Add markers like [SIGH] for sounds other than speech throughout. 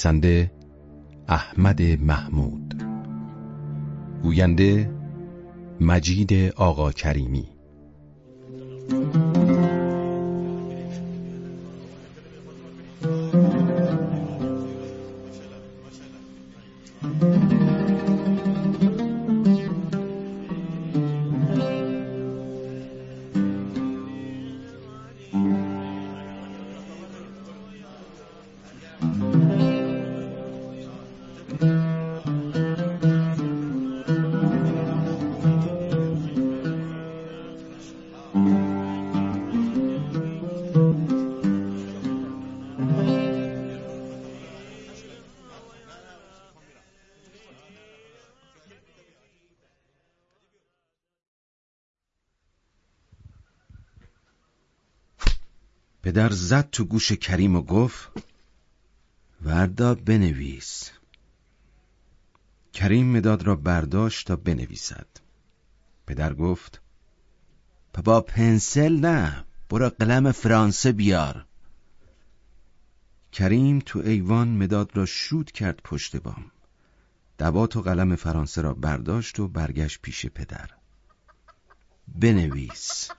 نویسنده احمد محمود. گوینده مجید آقا کریمی. پدر زد تو گوش کریم و گفت وردا بنویس. کریم مداد را برداشت تا بنویسد. پدر گفت با پنسل نه برو قلم فرانسه بیار. کریم تو ایوان مداد را شود کرد پشت بام. دوات و قلم فرانسه را برداشت و برگشت پیش پدر. بنویس.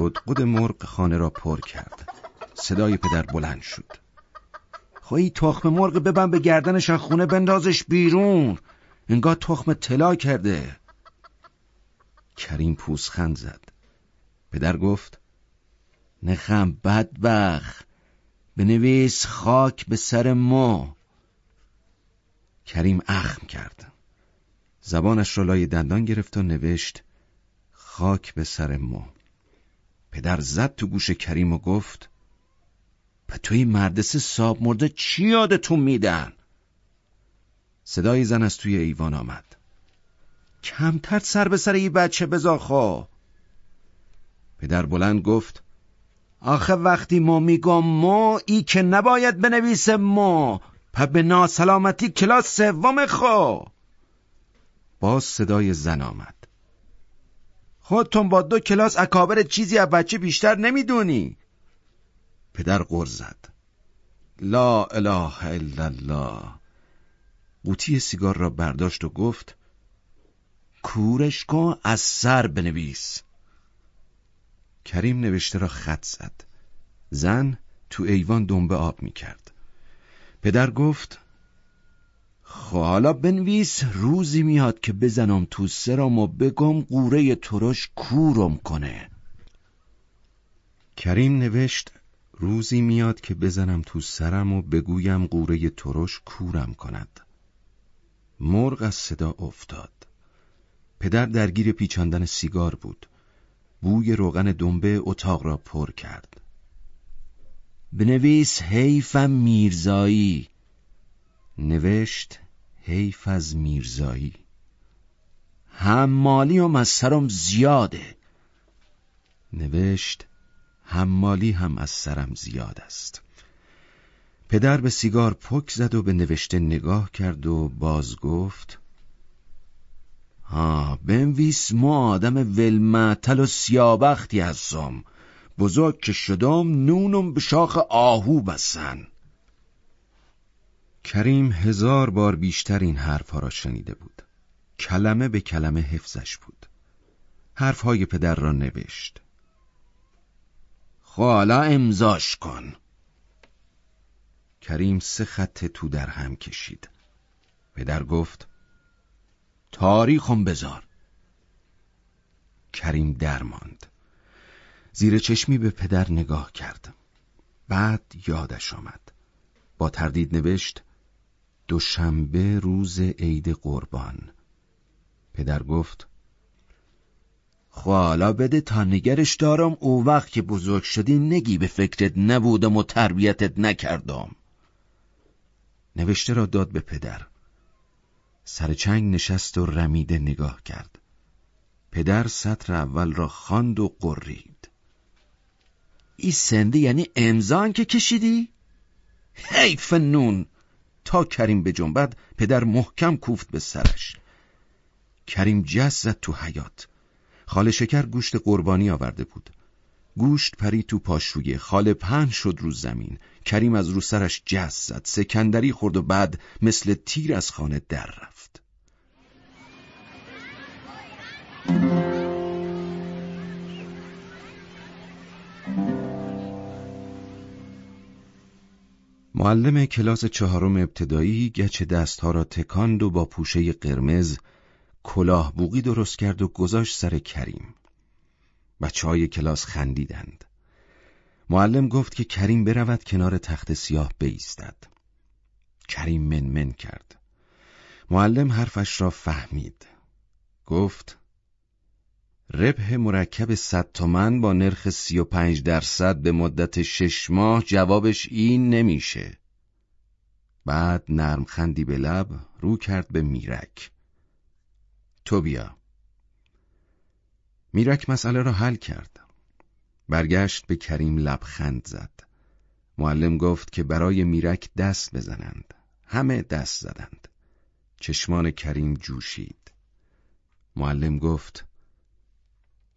قدقد مرغ خانه را پر کرد. صدای پدر بلند شد. خواهی تخم مرغ ببن به گردنش از خونه بندازش بیرون. انگاه تخم طلا کرده. کریم پوسخند زد. پدر گفت نخم بدبخ بنویس خاک به سر ما. کریم اخم کرد. زبانش را لای دندان گرفت و نوشت خاک به سر ما. پدر زد تو گوش کریم و گفت په توی مردس ساب مرده چی یادتون میدن؟ صدای زن از توی ایوان آمد. کمتر سر به سر ای بچه بزا پدر بلند گفت آخه وقتی ما میگم ما ای که نباید بنویسه ما په به ناسلامتی کلاس سوم خو. باز صدای زن آمد. خودتون با دو کلاس اکابر چیزی از بچه بیشتر نمی‌دونی. پدر غر زد. لا اله الا الله. قوطی سیگار را برداشت و گفت کورش کن از سر بنویس. کریم نوشته را خط زد. زن تو ایوان دنبه آب می کرد پدر گفت خب حالا بنویس روزی میاد که بزنم تو سرم و بگم قوره ترش کورم کنه. کریم نوشت روزی میاد که بزنم تو سرم و بگویم قوره ترش کورم کند. مرغ از صدا افتاد. پدر درگیر پیچاندن سیگار بود. بوی روغن دنبه اتاق را پر کرد. بنویس حیفم میرزایی. نوشت حیف از میرزایی. حمالی هم از سرم زیاده. نوشت حمالی هم از سرم زیاد است. پدر به سیگار پک زد و به نوشته نگاه کرد و باز گفت ها بنویس ما آدم ولمعتل و سیابختی هستم. بزرگ که شدم نونم به شاخ آهو بسن کریم هزار بار بیشتر این حرفها را شنیده بود. کلمه به کلمه حفظش بود. حرفهای پدر را نوشت. خوالا امضاش کن. کریم سه خط تو در هم کشید. پدر گفت تاریخم بذار. کریم درماند زیر چشمی به پدر نگاه کرد. بعد یادش آمد. با تردید نوشت دوشنبه روز عید قربان. پدر گفت خوالا بده تا نگرش دارم او وقت که بزرگ شدی نگی به فکرت نبودم و تربیتت نکردم. نوشته را داد به پدر. سر چنگ نشست و رمیده نگاه کرد. پدر سطر اول را خواند و قرید. ای سنده یعنی امضان که کشیدی؟ حیف نون! تا کریم به جنبد پدر محکم کوفت به سرش. کریم جس زد تو حیات خاله شکر گوشت قربانی آورده بود. گوشت پری تو پاشویه خاله پهن شد رو زمین. کریم از رو سرش جس زد سکندری خورد و بعد مثل تیر از خانه در رفت. معلم کلاس چهارم ابتدایی گچ دستها را تکاند و با پوشه قرمز کلاه بوغی درست کرد و گذاشت سر کریم. بچه های کلاس خندیدند. معلم گفت که کریم برود کنار تخت سیاه بیستد. کریم منمن کرد. معلم حرفش را فهمید. گفت ربح مرکب صد تومن با نرخ سی و پنج درصد به مدت شش ماه جوابش این نمیشه. بعد نرم خندی به لب رو کرد به میرک. تو بیا میرک مسئله را حل کرد. برگشت به کریم لبخند زد. معلم گفت که برای میرک دست بزنند. همه دست زدند. چشمان کریم جوشید. معلم گفت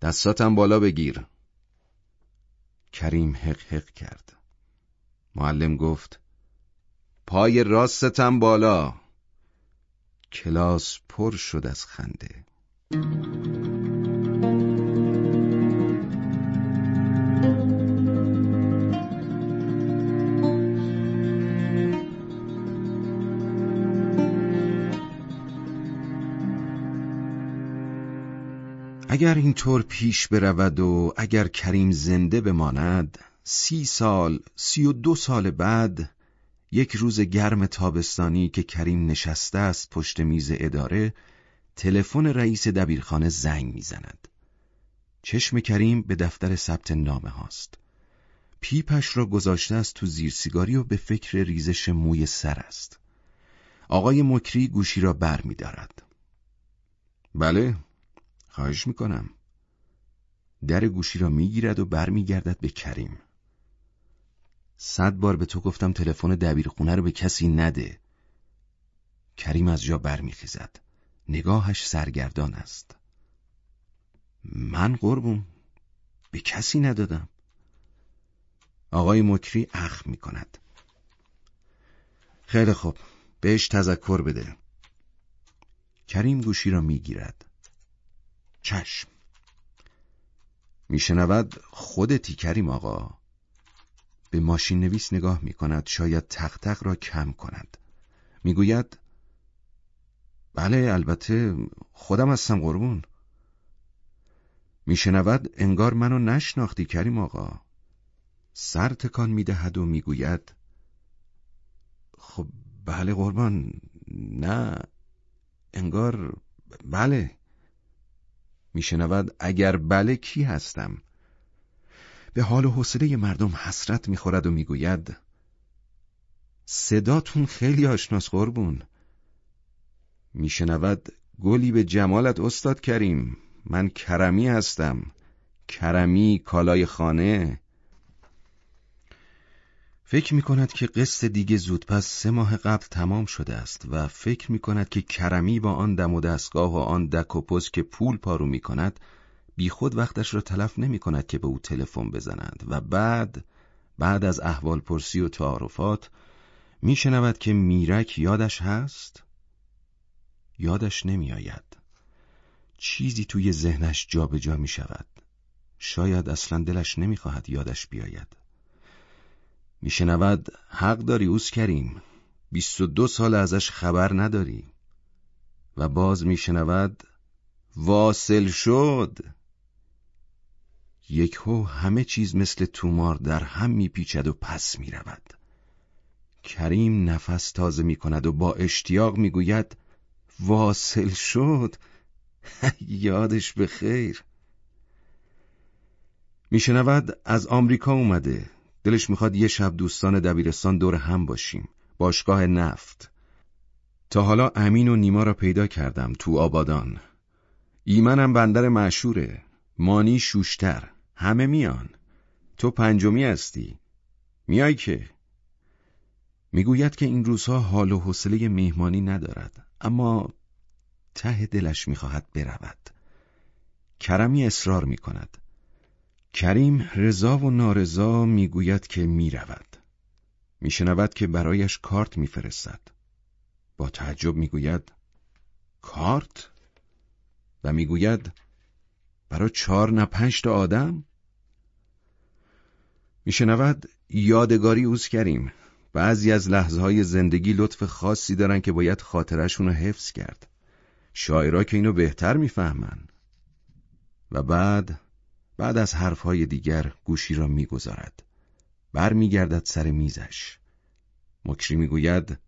دستاتم بالا بگیر. کریم حق حق کرد. معلم گفت پای راستتم بالا. کلاس پر شد از خنده. اگر اینطور پیش برود و اگر کریم زنده بماند سی سال سی و دو سال بعد یک روز گرم تابستانی که کریم نشسته است پشت میز اداره تلفن رئیس دبیرخانه زنگ می‌زند. چشم کریم به دفتر ثبت نامه هاست. پیپش را گذاشته است تو زیر سیگاری و به فکر ریزش موی سر است. آقای مکری گوشی را بر می دارد. بله. خواهش می‌کنم. در گوشی را می‌گیرد و برمیگردد به کریم. صد بار به تو گفتم تلفن دبیرخونه رو به کسی نده. کریم از جا برمیخیزد. نگاهش سرگردان است. من قربون. به کسی ندادم. آقای مکری اخ می کند خیلی خوب. بهش تذکر بده. کریم گوشی را می‌گیرد. چشم. میشنود خودتی کریم آقا. به ماشین نویس نگاه می کند شاید تختق را کم کند. می‌گوید بله البته خودم هستم قربون. میشنود انگار منو نشناختی کریم آقا. سر تکان می‌دهد و می‌گوید خب بله قربان. نه انگار بله. میشنود اگر بله کی هستم. به حال و حوصله مردم حسرت می‌خورد و می‌گوید صداتون خیلی آشناس قربون میشنود گلی به جمالت استاد کریم. من کرمی هستم. کرمی کالای خانه. فکر می کند که قصد دیگه زودپس سه ماه قبل تمام شده است و فکر می کند که کرمی با آن دم و دستگاه و آن دک و پز که پول پارو می کند بی خود وقتش را تلف نمی کند که به او تلفن بزنند و بعد بعد از احوال پرسی و تعارفات می شنود که میرک یادش هست؟ یادش نمی آید چیزی توی ذهنش جابجا جا می شود شاید اصلا دلش نمی خواهد یادش بیاید. میشنود حق داری اوس کریم. بیست و دو سال ازش خبر نداری. و باز میشنود واصل شد. یک هو همه چیز مثل تومار در هم میپیچد و پس می‌رود. کریم نفس تازه می‌کند و با اشتیاق می‌گوید واصل شد. [LAUGHS] یادش به خیر میشنود از آمریکا اومده. دلش می‌خواد یه شب دوستان دبیرستان دور هم باشیم. باشگاه نفت. تا حالا امین و نیما را پیدا کردم تو آبادان. ایمنم بندر معشوره. مانی شوشتر. همه میان. تو پنجمی هستی. میای که؟ می‌گوید که این روزها حال و حوصله مهمانی ندارد اما ته دلش می‌خواهد برود. کرمی اصرار می‌کند. کریم رضا و نارضا می‌گوید که می‌رود. میشنود که برایش کارت میفرستد. با تعجب می‌گوید کارت؟ و می‌گوید برای چهار نه پنج تا آدم؟ میشنود یادگاری اوز کریم. بعضی از لحظه های زندگی لطف خاصی دارن که باید خاطرشون رو حفظ کرد. شاعرها که اینو بهتر می‌فهمن. و بعد بعد از حرفهای دیگر گوشی را می‌گذارد. برمیگردد سر میزش. مکری می‌گوید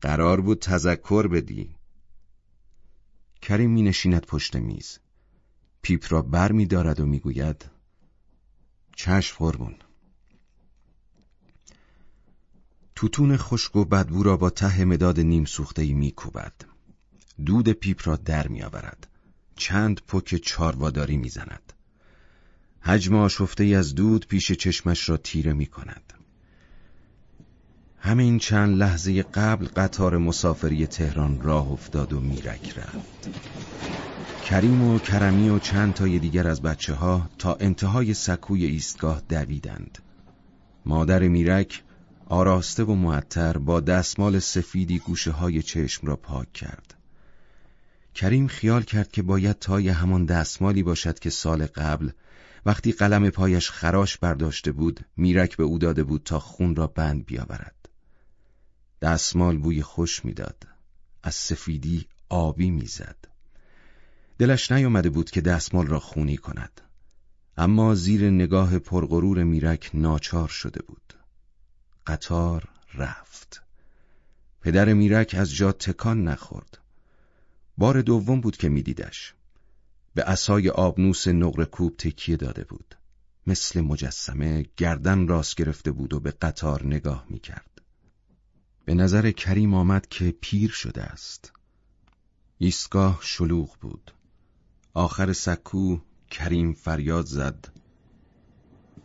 قرار بود تذکر بدی. کریم می نشیند پشت میز. پیپ را بر می دارد و می‌گوید چشم قربون. توتون خشک و بدبو را با ته مداد نیم سوخته ای می کوبد. دود پیپ را در می آورد. چند پک چارواداری می زند. حجم آشفته از دود پیش چشمش را تیره می کند. همین چند لحظه قبل قطار مسافری تهران راه افتاد و میرک رفت. کریم و کرمی و چند تای دیگر از بچه ها تا انتهای سکوی ایستگاه دویدند. مادر میرک آراسته و معطر با دستمال سفیدی گوشه های چشم را پاک کرد. کریم خیال کرد که باید تای همان دستمالی باشد که سال قبل وقتی قلم پایش خراش برداشته بود میرک به او داده بود تا خون را بند بیاورد. دستمال بوی خوش می‌داد. از سفیدی آبی می‌زد. دلش نیامده بود که دستمال را خونی کند. اما زیر نگاه پرغرور میرک ناچار شده بود. قطار رفت. پدر میرک از جا تکان نخورد. بار دوم بود که میدیدش. به اسای آبنوس نقر کوب تکیه داده بود. مثل مجسمه گردن راست گرفته بود و به قطار نگاه می‌کرد. به نظر کریم آمد که پیر شده است. ایستگاه شلوغ بود. آخر سکو کریم فریاد زد.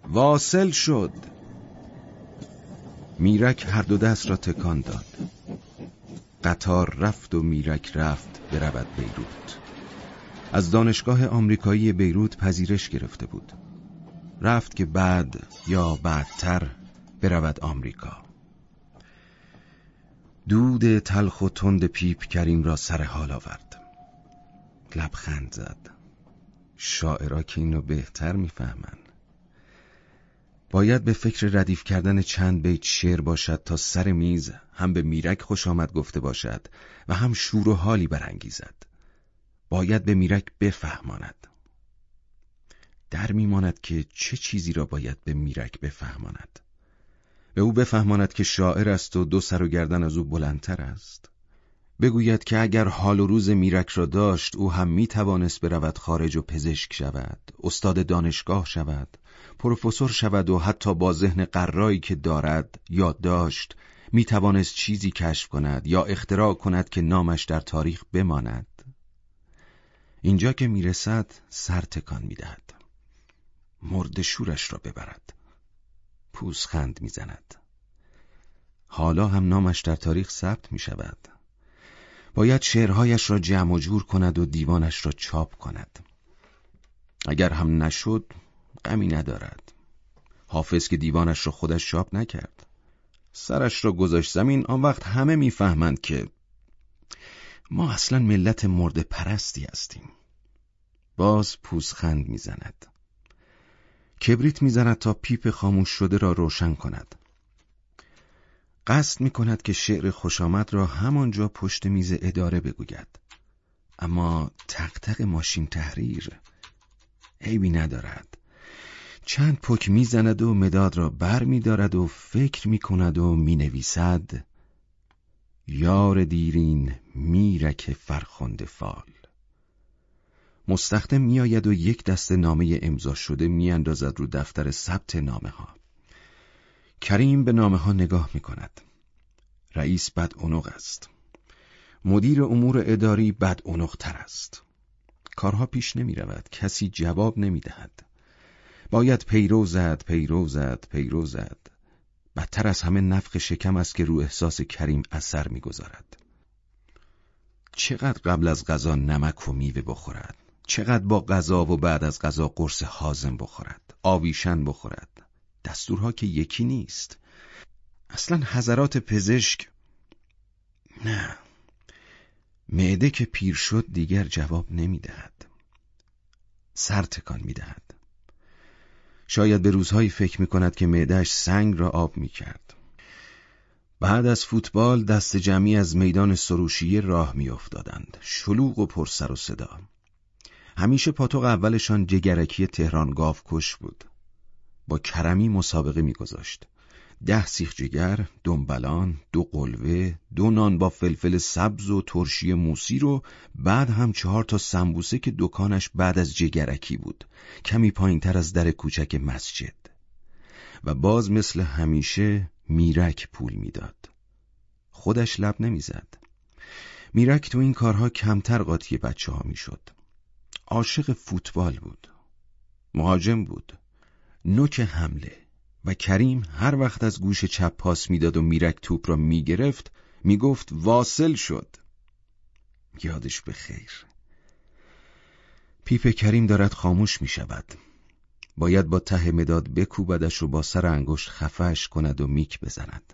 واصل شد. میرک هر دو دست را تکان داد. قطار رفت و میرک رفت برود بیروت. از دانشگاه آمریکایی بیروت پذیرش گرفته بود. رفت که بعد یا بعدتر برود آمریکا. دود تلخ و تند پیپ کریم را سر حال آورد. لبخند زد. شاعرا که اینو بهتر می‌فهمن. باید به فکر ردیف کردن چند بیت شعر باشد تا سر میز هم به میرک خوش آمد گفته باشد و هم شور و حالی برانگیزد. باید به میرک بفهماند. در میماند که چه چیزی را باید به میرک بفهماند. به او بفهماند که شاعر است و دو سر و گردن از او بلندتر است. بگوید که اگر حال و روز میرک را داشت او هم می توانست برود خارج و پزشک شود، استاد دانشگاه شود، پروفسور شود و حتی با ذهن قرایی که دارد یاد داشت می توانست چیزی کشف کند یا اختراع کند که نامش در تاریخ بماند. اینجا که می‌رسد سر تکان می‌دهد. مرد شورش را ببرد. پوزخند می‌زند. حالا هم نامش در تاریخ ثبت می شود. باید شعرهایش را جمع و جور کند و دیوانش را چاپ کند. اگر هم نشد غمی ندارد. حافظ که دیوانش را خودش چاپ نکرد. سرش را گذاشت زمین آن وقت همه می‌فهمند که ما اصلا ملت مرد پرستی هستیم. باز پوزخند می‌زند. کبریت می‌زند تا پیپ خاموش شده را روشن کند. قصد می کند که شعر خوشامد را همانجا پشت میز اداره بگوید. اما تقتق ماشین تحریر عیبی ندارد. چند پک می‌زند و مداد را بر می دارد و فکر می کند و می نویسد یار دیرین میرک فرخنده فال مستخدم میآید و یک دست نامه امضا شده میاندازد رو دفتر ثبت نامه ها کریم به نامه ها نگاه می کند رئیس بد اونق است. مدیر امور اداری بد تر است. کارها پیش نمی رود کسی جواب نمی دهد باید پیرو زد پیرو زد پیرو زد. بدتر از همه نفخ شکم است که رو احساس کریم اثر می‌گذارد. چقدر قبل از غذا نمک و میوه بخورد؟ چقدر با غذا و بعد از غذا قرص حازم بخورد؟ آویشن بخورد؟ دستورها که یکی نیست اصلا حضرات پزشک نه معده که پیر شد دیگر جواب نمی‌دهد سر تکان می‌دهد شاید به روزهایی فکر می کند که معدهش سنگ را آب می کرد. بعد از فوتبال دست جمعی از میدان سروشیه راه می افتادند. شلوغ و پر سر و صدا. همیشه پاتوق اولشان جگرکی تهران گاوکش بود. با کرمی مسابقه میگذاشت. ده سیخ جگر، دنبلان، دو قلوه، دو نان با فلفل سبز و ترشی موسی رو بعد هم چهار تا سمبوسه که دکانش بعد از جگرکی بود. کمی پایین تر از در کوچک مسجد. و باز مثل همیشه میرک پول می‌داد. خودش لب نمی‌زد. میرک تو این کارها کمتر قاطی بچه ها می‌شد. عاشق فوتبال بود. مهاجم بود. نوک حمله. و کریم هر وقت از گوش چپ پاس می‌داد و میرک توپ را می‌گرفت می‌گفت واصل شد. یادش به خیر. پیپ کریم دارد خاموش می شود باید با ته مداد بکوبدش و با سر انگشت خفش کند و میک بزند.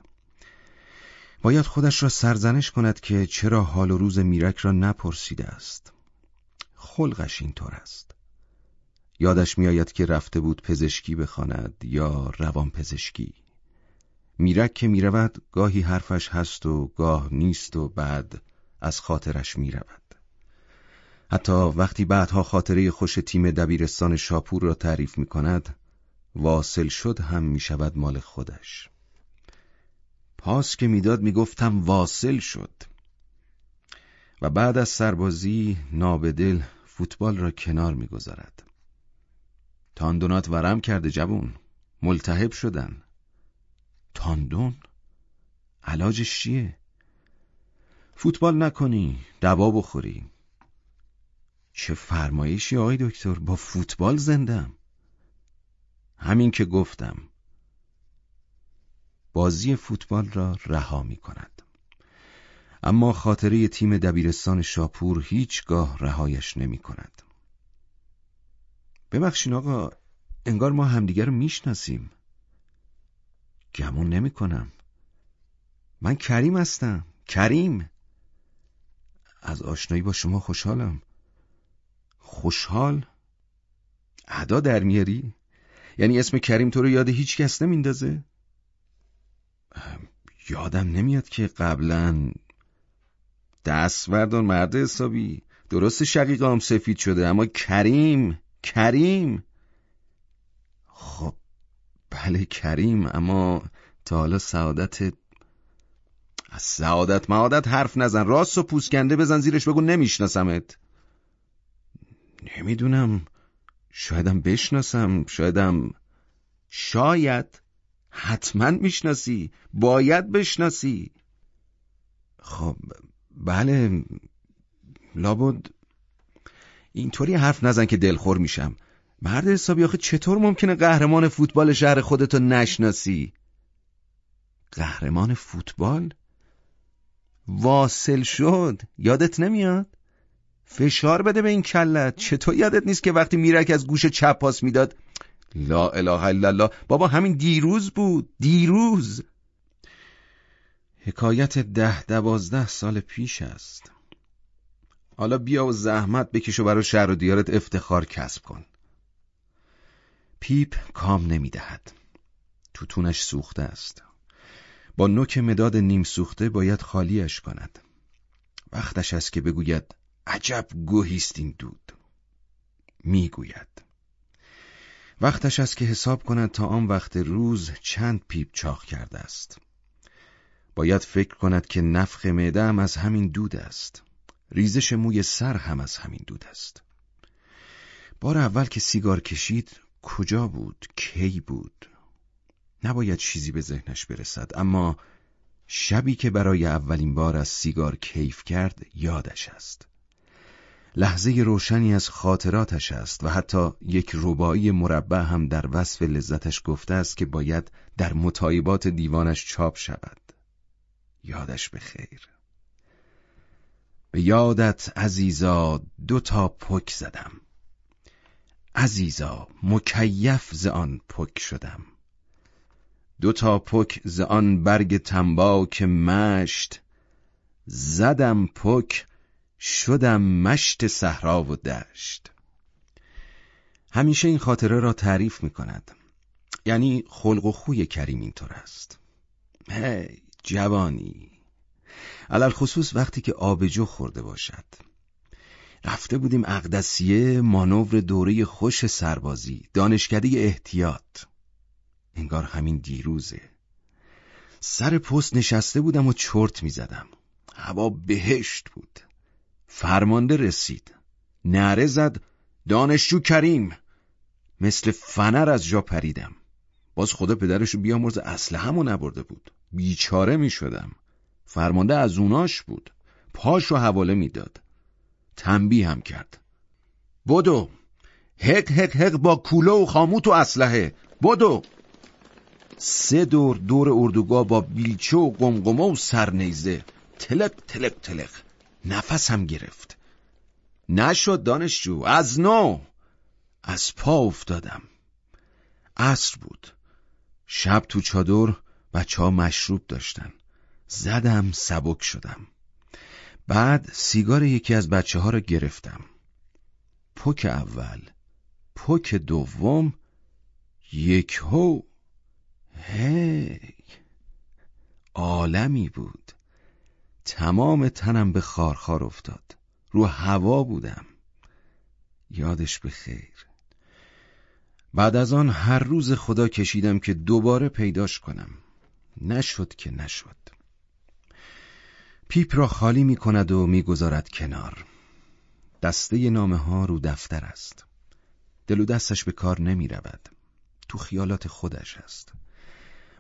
باید خودش را سرزنش کند که چرا حال و روز میرک را نپرسیده است. خلقش اینطور است. یادش میآید که رفته بود پزشکی بخواند یا روان پزشکی. میرک که می‌رود گاهی حرفش هست و گاه نیست و بعد از خاطرش می‌رود. حتی وقتی بعدها خاطره خوش تیم دبیرستان شاپور را تعریف می کند واصل شد هم می شود مال خودش. پاس که می‌داد می‌گفتم واصل شد. و بعد از سربازی نابدل فوتبال را کنار می‌گذارد. تاندونات ورم کرده جوون. ملتهب شدن. تاندون؟ علاجش چیه؟ فوتبال نکنی دوا بخوری. چه فرمایشی آقای دکتر؟ با فوتبال زندم. همین که گفتم. بازی فوتبال را رها می کند. اما خاطره تیم دبیرستان شاپور هیچگاه رهایش نمی کند. ببخشین آقا انگار ما همدیگر رو می‌شناسیم. گمون نمی کنم من کریم هستم کریم. از آشنایی با شما خوشحالم. خوشحال؟ ادا در میاری؟ یعنی اسم کریم تو رو یاد هیچ کس نمیندازه؟ یادم نمیاد که قبلا دست بردار مرد حسابی. درست شقیقام سفید شده اما کریم. کریم. خب بله کریم اما تا حالا سعادت از سعادت معادت حرف نزن. راست و پوسکنده بزن زیرش بگو نمیشناسمت. نمی‌دونم. شایدم بشناسم. شایدم شاید حتما می‌شناسی. باید بشناسی. خب بله. لابد اینطوری حرف نزن که دلخور میشم. مرد حسابی آخه چطور ممکنه قهرمان فوتبال شهر خودتو نشناسی؟ قهرمان فوتبال؟ واصل شد. یادت نمیاد؟ فشار بده به این کلت. چطور یادت نیست که وقتی میرک از گوش چپ پاس می‌داد لا اله الا الله. بابا همین دیروز بود. دیروز. حکایت ده دوازده سال پیش است. حالا بیا و زحمت بکش و برای شهر و دیارت افتخار کسب کن. پیپ کام نمی‌دهد. توتونش سوخته است. با نوک مداد نیم سوخته باید خالیش کند. وقتش است که بگوید عجب گوهیست این دود. می‌گوید. وقتش است که حساب کند تا آن وقت روز چند پیپ چاق کرده است. باید فکر کند که نفخ معده از همین دود است. ریزش موی سر هم از همین دود است. بار اول که سیگار کشید کجا بود؟ کی بود؟ نباید چیزی به ذهنش برسد اما شبی که برای اولین بار از سیگار کیف کرد یادش است. لحظه روشنی از خاطراتش است و حتی یک ربایی مربع هم در وصف لذتش گفته است که باید در مطایبات دیوانش چاپ شود. یادش به خیر. به یادت عزیزا دو تا پک زدم. عزیزا مکیف ز آن پک شدم. دو تا پک ز آن برگ تنباک مشت زدم پک شدم مشت صحرا و دشت. همیشه این خاطره را تعریف می کند یعنی خلق و خوی کریم اینطور است. هی جوانی. علال خصوص وقتی که آبجو خورده باشد. رفته بودیم اقدسیه مانور دوره خوش سربازی دانشکده احتیاط. انگار همین دیروزه. سر پست نشسته بودم و چرت می‌زدم. هوا بهشت بود. فرمانده رسید. نره زد. دانشجو کریم. مثل فنر از جا پریدم. باز خدا پدرشو بیامرز اصل همو نبرده بود. بیچاره می شدم فرمانده از اوناش بود. پاشو حواله می‌داد. تنبیه هم کرد. بدو هک هک هک با کوله و خاموت و اسلحه. بدو سه دور دور اردوگاه با بیلچه و قمقمه و سرنیزه. تلق تلق تلق. نفسم گرفت. نشد دانشجو. از نو. از پا افتادم. عصر بود. شب تو چادر بچه ها مشروب داشتن. زدم سبک شدم. بعد سیگار یکی از بچه ها رو گرفتم. پک اول پک دوم یک هو. هی! عالمی بود. تمام تنم به خارخار افتاد. رو هوا بودم. یادش به خیر. بعد از آن هر روز خدا کشیدم که دوباره پیداش کنم. نشد که نشد. پیپ را خالی می کند و می‌گذارد کنار. دسته نامه ها رو دفتر است. دل و دستش به کار نمی رود تو خیالات خودش است.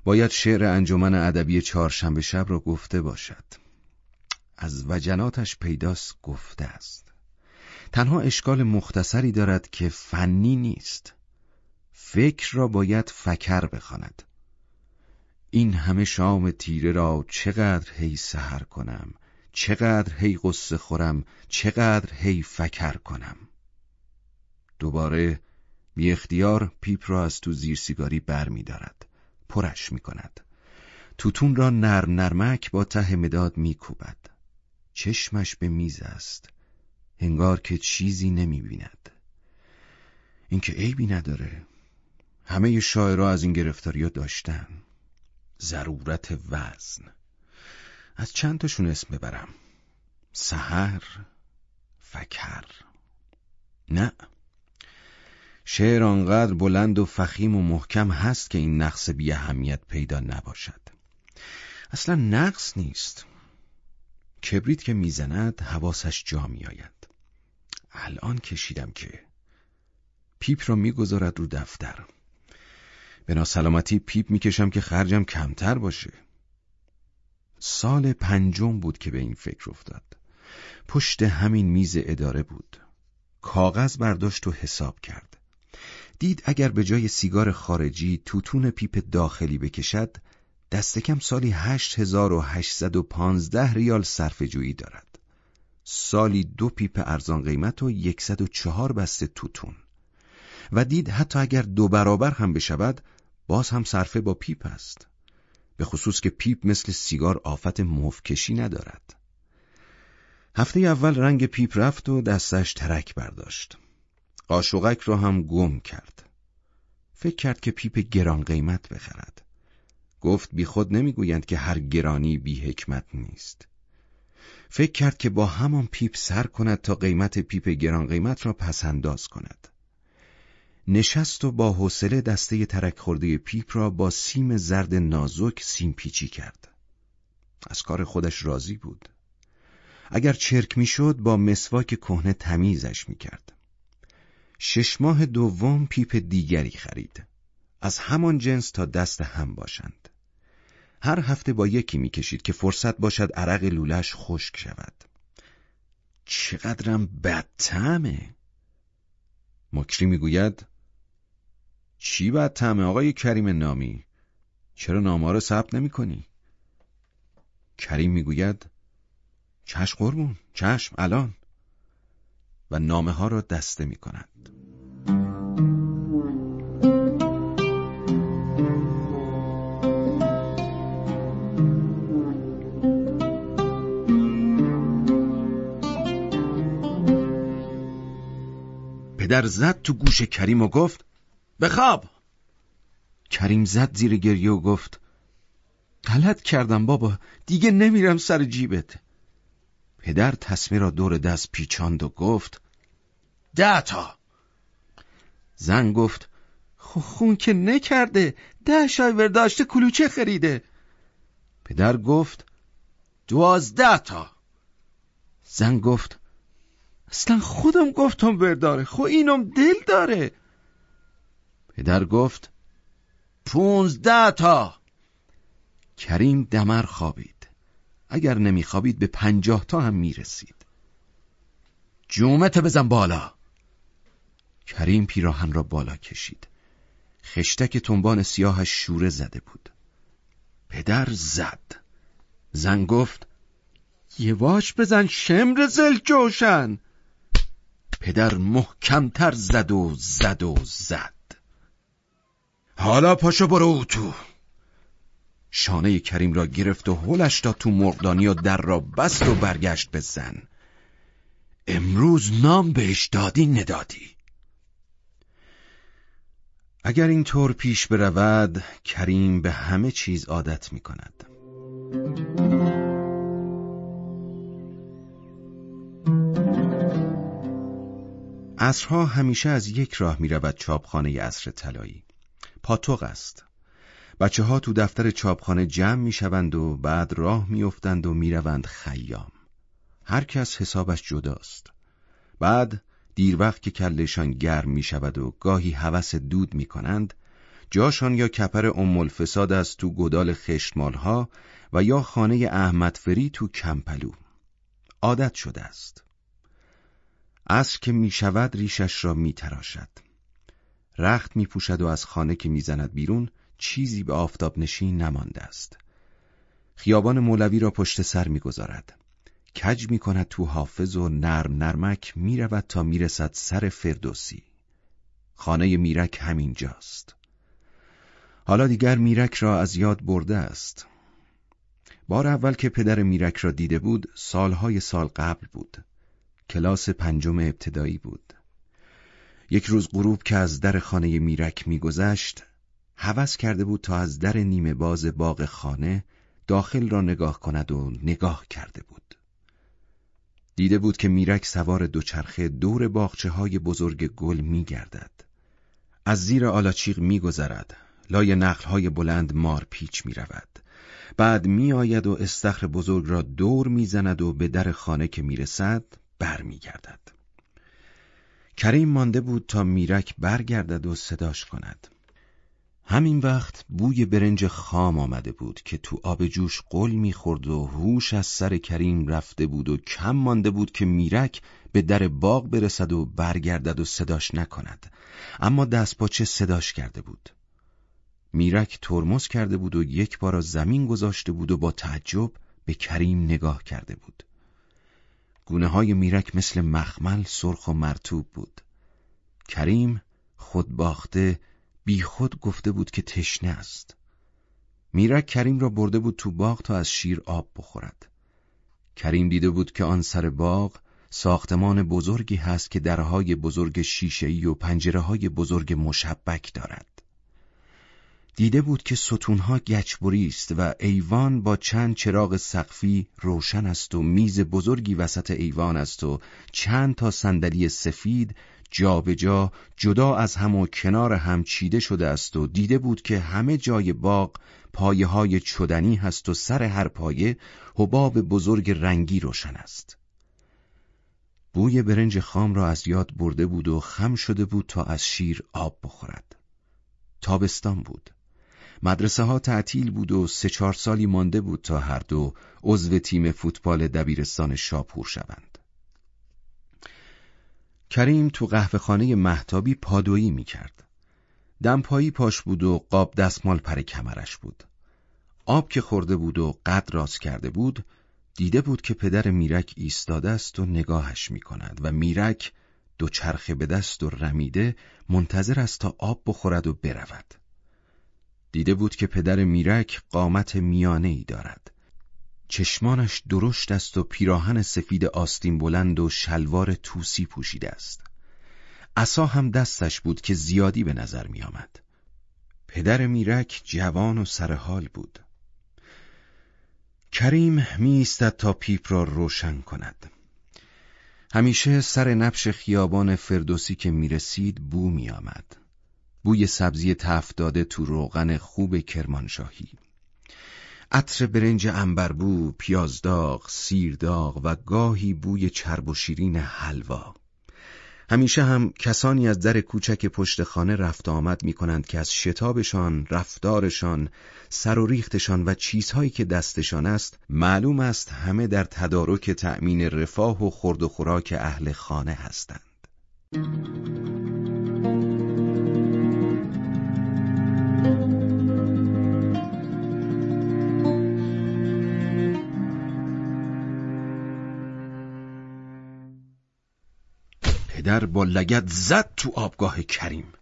باید شعر انجمن ادبی چهارشنبه شب را گفته باشد. از وجناتش پیداست گفته است. تنها اشکال مختصری دارد که فنی نیست. فکر را باید فکر بخواند. این همه شام تیره را چقدر هی سهر کنم چقدر هی قصه خورم چقدر هی فکر کنم دوباره بی اختیار پیپ را از تو زیر سیگاری بر می دارد. پرش می کند. توتون را نرم نرمک با ته مداد می کوبد. چشمش به میز است. هنگار که چیزی نمی بیند. اینکه عیبی نداره. همه شاعرها از این گرفتاری داشتن. ضرورت وزن. از چند تاشون اسم ببرم؟ سهر فکر. نه. شعر آنقدر بلند و فخیم و محکم هست که این نقص بی اهمیت پیدا نباشد. اصلا نقص نیست. کبریت که می‌زند حواسش جا میآید. الان کشیدم که پیپ را می‌گذارد رو دفتر. به ناسلامتی پیپ می‌کشم که خرجم کمتر باشه. سال پنجم بود که به این فکر افتاد. پشت همین میز اداره بود. کاغذ برداشت و حساب کرد. دید اگر به جای سیگار خارجی توتون پیپ داخلی بکشد دست کم سالی هشت هزار و هشتصد و پانزده ریال صرفه جویی دارد. سالی دو پیپ ارزان قیمت و یکصد و چهار بسته توتون. و دید حتی اگر دو برابر هم بشود باز هم صرفه با پیپ است. به خصوص که پیپ مثل سیگار آفت مف‌کشی ندارد. هفته اول رنگ پیپ رفت و دستش ترک برداشت. قاشقک را هم گم کرد. فکر کرد که پیپ گران قیمت بخرد. گفت بی خود نمی‌گویند که هر گرانی بی حکمت نیست. فکر کرد که با همان پیپ سر کند تا قیمت پیپ گران قیمت را پس‌انداز کند. نشست و با حوصله دسته ترک خورده پیپ را با سیم زرد نازک سیم پیچی کرد. از کار خودش راضی بود. اگر چرک می‌شد با مسواک کهنه تمیزش می‌کرد. شش ماه دوم پیپ دیگری خرید. از همان جنس تا دست هم باشند. هر هفته با یکی می‌کشید که فرصت باشد عرق لولش خشک شود. چقدرم بدتمه مکری می‌گوید چی بد تعمه آقای کریم نامی؟ چرا نامه رو ثبت نمی کنی؟ کریم می‌گوید چشم قربون چشم الان. و نامه ها را دسته می کند. پدر زد تو گوش کریم و گفت بخواب. کریم زد زیر گریه و گفت غلط کردم بابا دیگه نمیرم سر جیبت. پدر تصمیر را دور دست پیچاند و گفت ده تا. زن گفت خون که نکرده ده شایور داشته کلوچه خریده. پدر گفت دوازده تا. زن گفت اصلا خودم گفتم برداره خو اینم دل داره. پدر گفت پونزده تا. کریم دمر خوابید. اگر نمیخوابید به پنجاه تا هم می‌رسید. جومت بزن بالا. کریم پیراهن را بالا کشید. خشتک تنبان سیاهش شوره زده بود. پدر زد. زن گفت یواش بزن شمر زل جوشن پدر محکمتر زد و زد و زد. حالا پاشو برو تو. شانه کریم را گرفت و هلش داد تو مرغدانی و در را بست و برگشت به زن. امروز نام بهش دادی ندادی. اگر این طور پیش برود کریم به همه چیز عادت می کند عصرها همیشه از یک راه می رود چاپخانه عصر طلایی. پاتوق است. بچه ها تو دفتر چاپخانه جمع می شوند و بعد راه می افتند و می روند خیام. هر کس حسابش جداست. بعد دیر وقت که کلشان گرم می شود و گاهی هوس دود می کنند جاشان یا کپر ام الفساد است تو گدال خشتمال ها و یا خانه احمد فری تو کمپلو. عادت شده است. عصر که می شود ریشش را می تراشد رخت می پوشد و از خانه که می‌زند بیرون چیزی به آفتاب نشین نمانده است. خیابان مولوی را پشت سر می‌گذارد. کج می کند تو حافظ و نرم نرمک می رود تا می رسد سر فردوسی. خانه میرک همینجاست. حالا دیگر میرک را از یاد برده است. بار اول که پدر میرک را دیده بود سالهای سال قبل بود. کلاس پنجم ابتدایی بود. یک روز غروب که از در خانه میرک میگذشت هوس کرده بود تا از در نیمه باز باغ خانه داخل را نگاه کند و نگاه کرده بود دیده بود که میرک سوار دوچرخه دور باغچه های بزرگ گل میگردد از زیر آلاچیق میگذرد لای نخل های بلند مار پیچ می رود. بعد می آید و استخر بزرگ را دور می‌زند و به در خانه که می‌رسد برمیگردد. کریم مانده بود تا میرک برگردد و صداش کند. همین وقت بوی برنج خام آمده بود که تو آب جوش قل می‌خورد و هوش از سر کریم رفته بود و کم مانده بود که میرک به در باغ برسد و برگردد و صداش نکند. اما دست پاچه صداش کرده بود؟ میرک ترمز کرده بود و یک بار زمین گذاشته بود و با تعجب به کریم نگاه کرده بود. گونه های میرک مثل مخمل سرخ و مرتوب بود. کریم خود باخته بی خود گفته بود که تشنه است. میرک کریم را برده بود تو باغ تا از شیر آب بخورد. کریم دیده بود که آن سر باغ ساختمان بزرگی هست که درهای بزرگ شیشه‌ای و پنجره های بزرگ مشبک دارد. دیده بود که ستونها گچبری است و ایوان با چند چراغ سقفی روشن است و میز بزرگی وسط ایوان است و چند تا صندلی سفید جابجا جا جدا از هم و کنار هم چیده شده است و دیده بود که همه جای باغ پایه های چدنی هست و سر هر پایه حباب بزرگ رنگی روشن است. بوی برنج خام را از یاد برده بود و خم شده بود تا از شیر آب بخورد. تابستان بود. مدرسه ها تعطیل بود و سه چهار سالی مانده بود تا هر دو عضو تیم فوتبال دبیرستان شاپور شوند. کریم تو قهوه خانه محتابی پادویی می کرد. دمپایی پاش بود و قاب دستمال پر کمرش بود. آب که خورده بود و قد راست کرده بود دیده بود که پدر میرک ایستاده است و نگاهش می کند و میرک دو چرخه به دست و رمیده منتظر است تا آب بخورد و برود. دیده بود که پدر میرک قامت میانه ای دارد. چشمانش درشت است و پیراهن سفید آستین بلند و شلوار توسی پوشیده است. عصا هم دستش بود که زیادی به نظر می آمد. پدر میرک جوان و سرحال بود. کریم می تا پیپ را روشن کند. همیشه سر نبش خیابان فردوسی که می رسید بو می آمد. بوی سبزی تفت داده تو روغن خوب کرمانشاهی. عطر برنج انبربو، پیازداغ، سیرداغ و گاهی بوی چرب و شیرین حلوا. همیشه هم کسانی از در کوچک پشت خانه رفت آمد می کنند که از شتابشان، رفتارشان، سر و ریختشان و چیزهایی که دستشان است معلوم است همه در تدارک تأمین رفاه و خورد و خوراک اهل خانه هستند. پدر با لگت زد تو آبگاه کریم.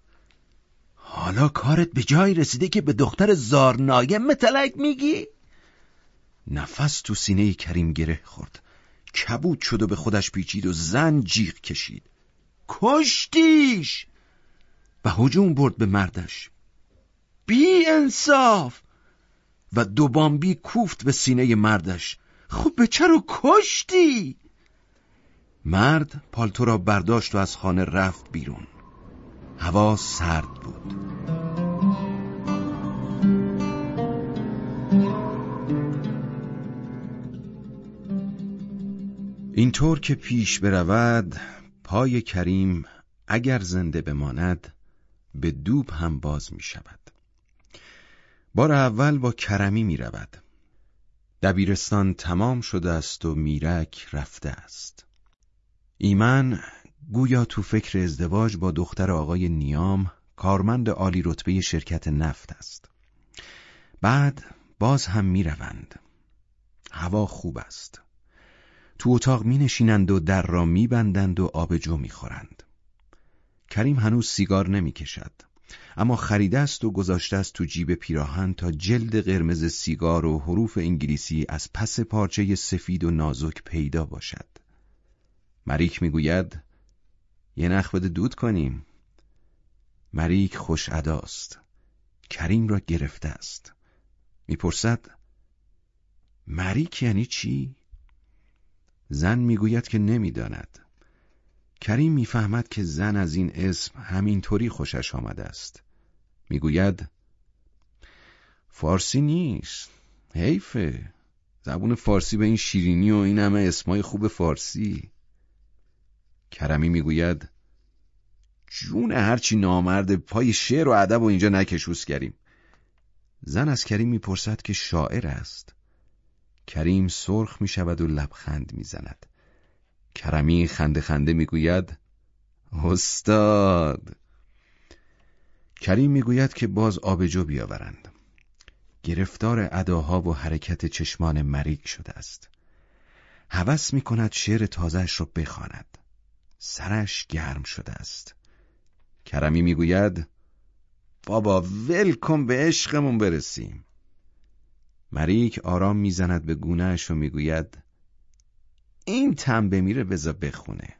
حالا کارت به جایی رسیده که به دختر زارنایه متلک میگی؟ نفس تو سینه کریم گره خورد. کبود شد و به خودش پیچید و زن جیغ کشید. کشتیش! و هجوم برد به مردش. بی انصاف! و دو بامبی کوفت به سینه مردش. خب به چرا کشتی؟ مرد پالتو را برداشت و از خانه رفت بیرون. هوا سرد بود. اینطور که پیش برود پای کریم اگر زنده بماند به دوب هم باز می شود. بار اول با کرمی می رود. دبیرستان تمام شده است و میرک رفته است. ایمن گویا تو فکر ازدواج با دختر آقای نیام کارمند عالی رتبه شرکت نفت است بعد باز هم می روند. هوا خوب است تو اتاق می نشینند و در را می بندند و آبجو می خورند. کریم هنوز سیگار نمی کشد. اما خریده است و گذاشته است تو جیب پیراهن تا جلد قرمز سیگار و حروف انگلیسی از پس پارچه سفید و نازک پیدا باشد. مریک می‌گوید یه نخ بده دود کنیم. مریک خوش اداست. کریم را گرفته است. می‌پرسد مریک یعنی چی؟ زن می‌گوید که نمی‌داند. کریم می‌فهمد که زن از این اسم همینطوری خوشش آمده است. می‌گوید فارسی نیست. حیفه. زبون فارسی به این شیرینی و این همه اسمای خوب فارسی. کرمی می‌گوید جون هرچی نامرد پای شعر و ادب و اینجا نکشوس کریم. زن از کریم می‌پرسد که شاعر است. کریم سرخ می‌شود و لبخند می‌زند. کرمی خنده خنده می‌گوید استاد. کریم می‌گوید که باز آبجو بیاورند. گرفتار اداها و حرکت چشمان مریک شده است. هوس می کند شعر تازهش را بخواند. سرش گرم شده است. کرمی می‌گوید بابا ول کن به عشقمون برسیم. مریک آرام می‌زند به گونهش و می‌گوید این تن بمیره بزا بخونه.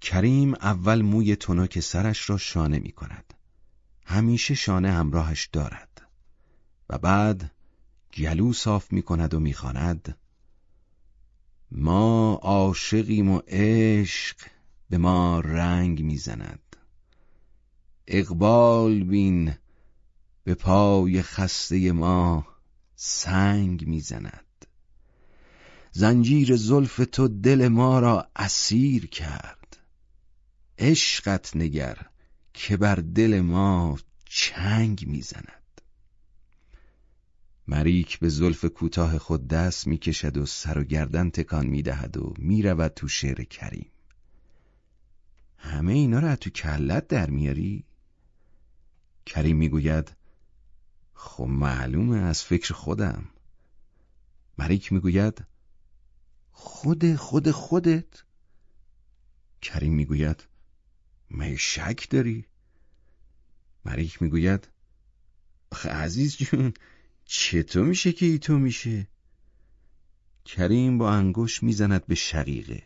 کریم اول موی تنک سرش را شانه می کند همیشه شانه همراهش دارد. و بعد گلو صاف می کند و می‌خواند ما عاشقیم و عشق به ما رنگ می‌زند. اقبال بین به پای خسته ما سنگ می‌زند. زنجیر زلف تو دل ما را اسیر کرد. عشقت نگر که بر دل ما چنگ می‌زند. مریک به زلف کوتاه خود دست می‌کشد و سر و گردن تکان می‌دهد و می‌رود تو شعر کریم. همه اینا را تو کلت در میاری؟ کریم می‌گوید خب معلومه از فکر خودم. مریک می‌گوید خود خود خودت؟ کریم می‌گوید می شک داری؟ مریک می‌گوید عزیز جون چطور میشه که ای تو میشه؟ کریم با انگوش می‌زند به شقیقه.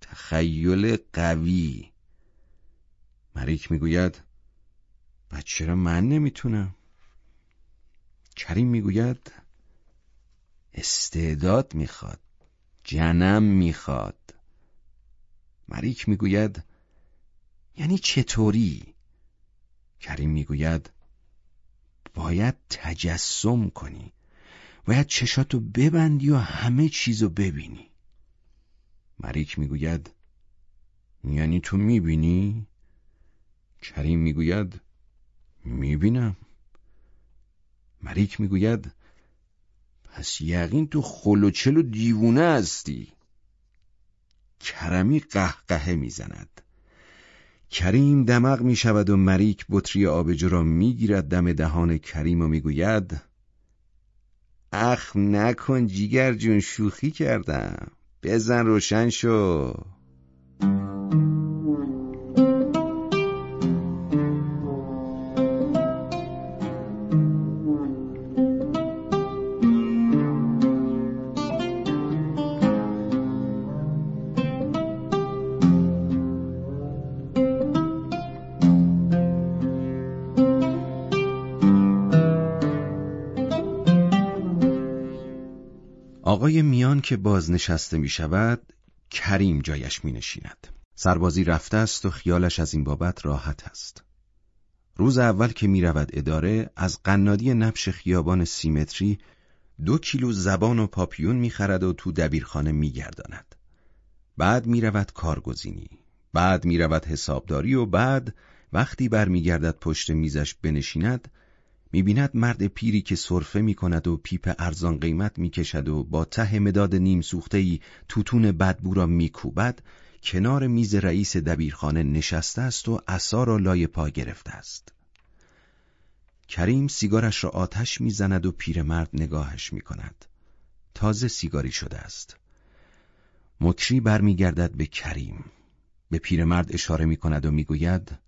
تخیل قوی. مریک می‌گوید بچه چرا من نمی‌تونم؟ کریم می‌گوید استعداد می‌خواد جنم می‌خواد. مریک می‌گوید یعنی چطوری؟ کریم می‌گوید باید تجسم کنی. باید چشاتو ببندی و همه چیزو ببینی. مریک می‌گوید یعنی تو می‌بینی؟ کریم می‌گوید می‌بینم. مریک می‌گوید پس یقین تو خلوچل و دیوونه هستی. کرمی قهقهه می‌زند. کریم دمق می شود و مریک بطری آبجو را می‌گیرد دم دهان کریم و می‌گوید اخم نکن جیگر جون شوخی کردم بزن روشن شو. که بازنشسته می شود کریم جایش می نشیند. سربازی رفته است و خیالش از این بابت راحت است. روز اول که می رود اداره از قنادی نبش خیابان سیمتری دو کیلو زبان و پاپیون می خرد و تو دبیرخانه می گرداند. بعد می رود کارگزینی. بعد می رود حسابداری و بعد وقتی برمیگردد پشت میزش بنشیند می‌بیند مرد پیری که صرفه می‌کند و پیپ ارزان قیمت می‌کشد و با ته مداد نیم ای توتون بدبو را میکوبد کنار میز رئیس دبیرخانه نشسته است و عصا را لای پا گرفته است. کریم سیگارش را آتش می‌زند و پیرمرد نگاهش می‌کند. تازه سیگاری شده است. مکری برمیگردد به کریم. به پیرمرد اشاره می‌کند و می‌گوید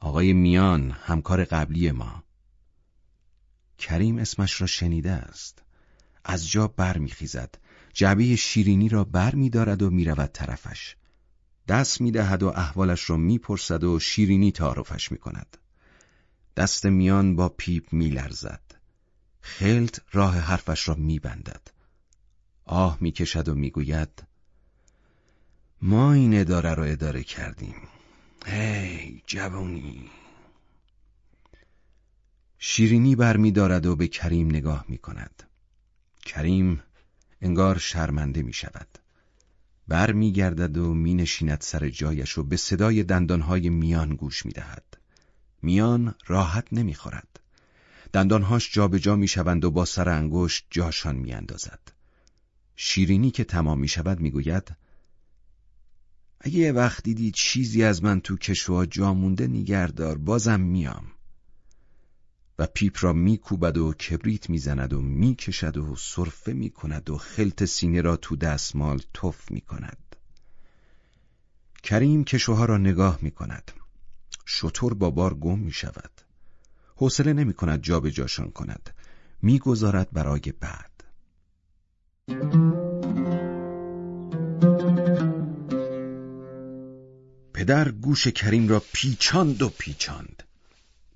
آقای میان همکار قبلی ما. کریم اسمش را شنیده است. از جا برمیخیزد. جعبه شیرینی را بر می دارد و می‌رود طرفش. دست می‌دهد و احوالش را می‌پرسد و شیرینی تعارفش می‌کند. دست میان با پیپ میلرزد. خلط راه حرفش را میبندد. آه می‌کشد و می‌گوید ما این اداره را اداره کردیم. هی جوانی شیرینی بر می دارد و به کریم نگاه می کند. کریم انگار شرمنده می شود. بر می گردد و می نشیند سر جایش و به صدای دندانهای میان گوش می دهد. میان راحت نمی خورد. دندانهاش جابجا می شوند و با سر انگشت جاشان می اندازد. شیرینی که تمام می شود می گوید اگه یه وقت دیدی چیزی از من تو کشوها جا مونده نیگردار بازم میام. و پیپ را میکوبد و کبریت می‌زند و می‌کشد و صرفه می‌کند و خلط سینه را تو دستمال تف می‌کند. کریم کشوها را نگاه می‌کند. شطور با بار گم می‌شود. حوصله نمی‌کند جابجاشان کند. می‌گذارد برای بعد. پدر گوش کریم را پیچاند و پیچاند.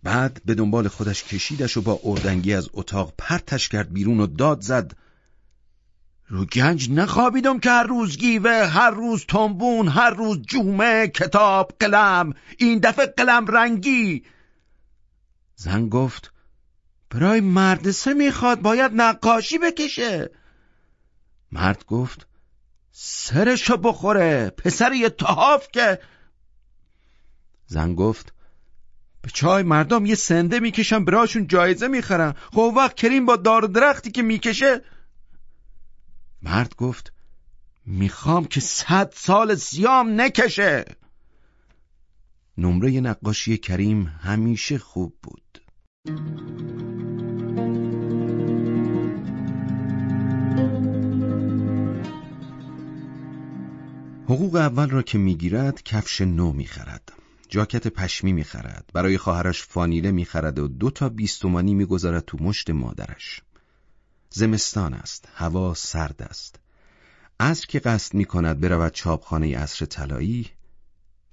بعد به دنبال خودش کشیدش و با اردنگی از اتاق پرتش کرد بیرون و داد زد. رو گنج نخوابیدم که هر روز گیوه هر روز تنبون هر روز جومه کتاب قلم این دفعه قلم رنگی. زن گفت برای مردسه می‌خواد باید نقاشی بکشه. مرد گفت سرشو بخوره پسر یه تحاف که. زن گفت به چای مردم یه سنده می‌کشن براشون جایزه می‌خرن. خب وقت کریم با دار درختی که می‌کشه؟ مرد گفت می‌خوام که صد سال سیام نکشه. نمره نقاشی کریم همیشه خوب بود. حقوق اول را که می‌گیرد کفش نو می‌خرد. جاکت پشمی می‌خرد. برای خواهرش فانیله می‌خرد و دو تا بیستومانی می‌گذارد تو مشت مادرش. زمستان است. هوا سرد است. عصر که قصد می کند برود چاپخانه عصر طلایی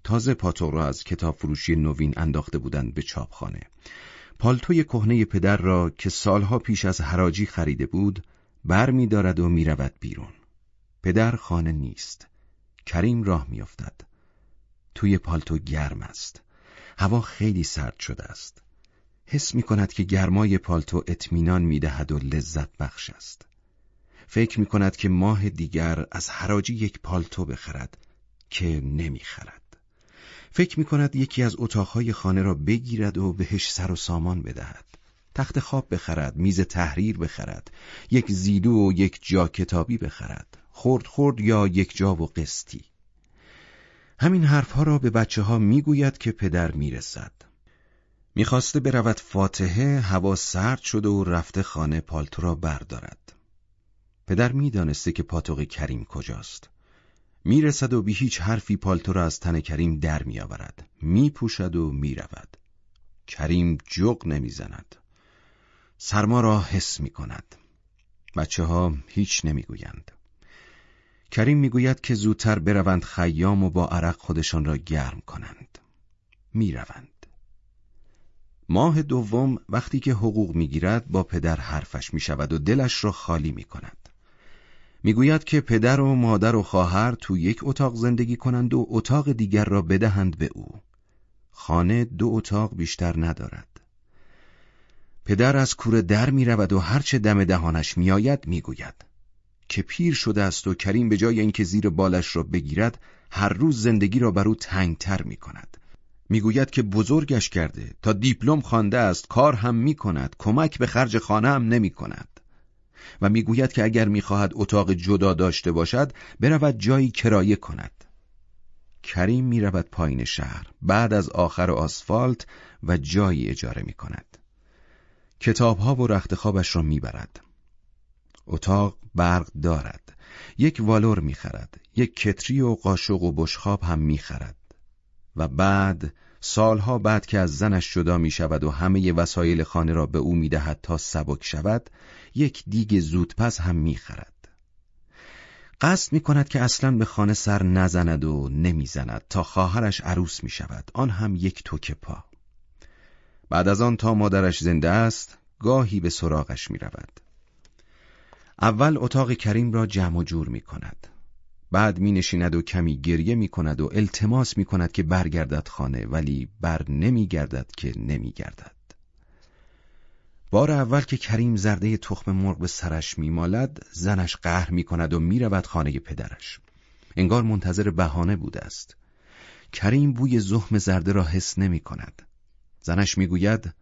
تازه پاتوق را از کتاب فروشی نوین انداخته بودند به چاپخانه. پالتوی کهنه پدر را که سالها پیش از حراجی خریده بود بر می دارد و می رود بیرون. پدر خانه نیست. کریم راه میافتد. توی پالتو گرم است هوا خیلی سرد شده است حس می کند که گرمای پالتو اطمینان می دهد و لذت بخش است فکر می کند که ماه دیگر از حراجی یک پالتو بخرد که نمی خرد. فکر می کند یکی از اتاقهای خانه را بگیرد و بهش سر و سامان بدهد. تخت خواب بخرد، میز تحریر بخرد، یک زیلو و یک جا کتابی بخرد، خورد خورد یا یک جا و قسطی. همین حرفها را به بچه ها می گوید که پدر می رسد. می‌خواسته برود فاتحه هوا سرد شده و رفته خانه پالتو را بردارد. پدر می‌دانسته که پاتوق کریم کجاست. می‌رسد و بی هیچ حرفی پالتو را از تن کریم در میآورد. میپوشد و می‌رود. کریم جغ نمی‌زند. سرما را حس می کند. بچه ها هیچ نمی‌گویند. کریم می‌گوید که زودتر بروند خیام و با عرق خودشان را گرم کنند. می‌روند. ماه دوم وقتی که حقوق می‌گیرد با پدر حرفش می شود و دلش را خالی می کند. می‌گوید که پدر و مادر و خواهر تو یک اتاق زندگی کنند و اتاق دیگر را بدهند به او. خانه دو اتاق بیشتر ندارد. پدر از کوره در می رود و هرچه دم دهانش میآید می‌گوید که پیر شده است و کریم به جای اینکه زیر بالش را بگیرد هر روز زندگی را بر او تنگتر می کند. می‌گوید که بزرگش کرده تا دیپلم خوانده است کار هم می کند کمک به خرج خانه هم نمی کند. و می‌گوید که اگر می‌خواهد اتاق جدا داشته باشد برود جایی کرایه کند کریم می‌رود پایین شهر بعد از آخر آسفالت و جایی اجاره می کند کتابها و رخت خوابش را می‌برد اتاق برق دارد. یک والور می‌خرد. یک کتری و قاشق و بشخاب هم می‌خرد. و بعد سالها بعد که از زنش جدا می شود و همه وسایل خانه را به او می دهد تا سبک شود یک دیگ زودپس هم می خرد. قصد می کند که اصلا به خانه سر نزند و نمی‌زند تا خواهرش عروس می شود آن هم یک توک پا. بعد از آن تا مادرش زنده است گاهی به سراغش می رود. اول اتاق کریم را جمع و جور می کند بعد می نشیند و کمی گریه می کند و التماس می کند که برگردد خانه ولی بر نمی گردد که نمی گردد. بار اول که کریم زرده تخم مرغ به سرش میمالد زنش قهر می کند و می‌رود خانه پدرش. انگار منتظر بهانه بوده است. کریم بوی زخم زرده را حس نمی کند زنش می‌گوید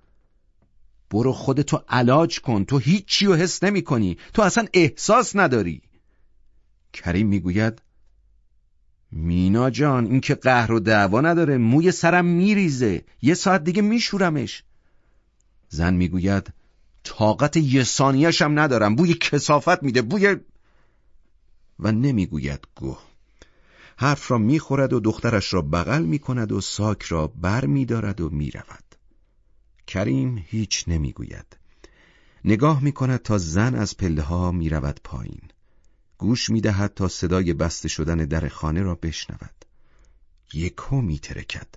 برو خودتو علاج کن. تو هیچی رو حس نمی کنی تو اصلا احساس نداری. کریم می‌گوید مینا جان این که قهر و دعوا نداره. موی سرم میریزه. یه ساعت دیگه میشورمش. زن می‌گوید طاقت یه ثانیهشم ندارم. بوی کسافت میده. بوی و نمی‌گوید گوه. حرف را می‌خورد و دخترش را بغل می‌کند و ساک را بر میدارد و می‌رود. کریم هیچ نمی‌گوید. نگاه می‌کند تا زن از پله ها می‌رود پایین. گوش می‌دهد تا صدای بسته شدن در خانه را بشنود. یکو میترکد.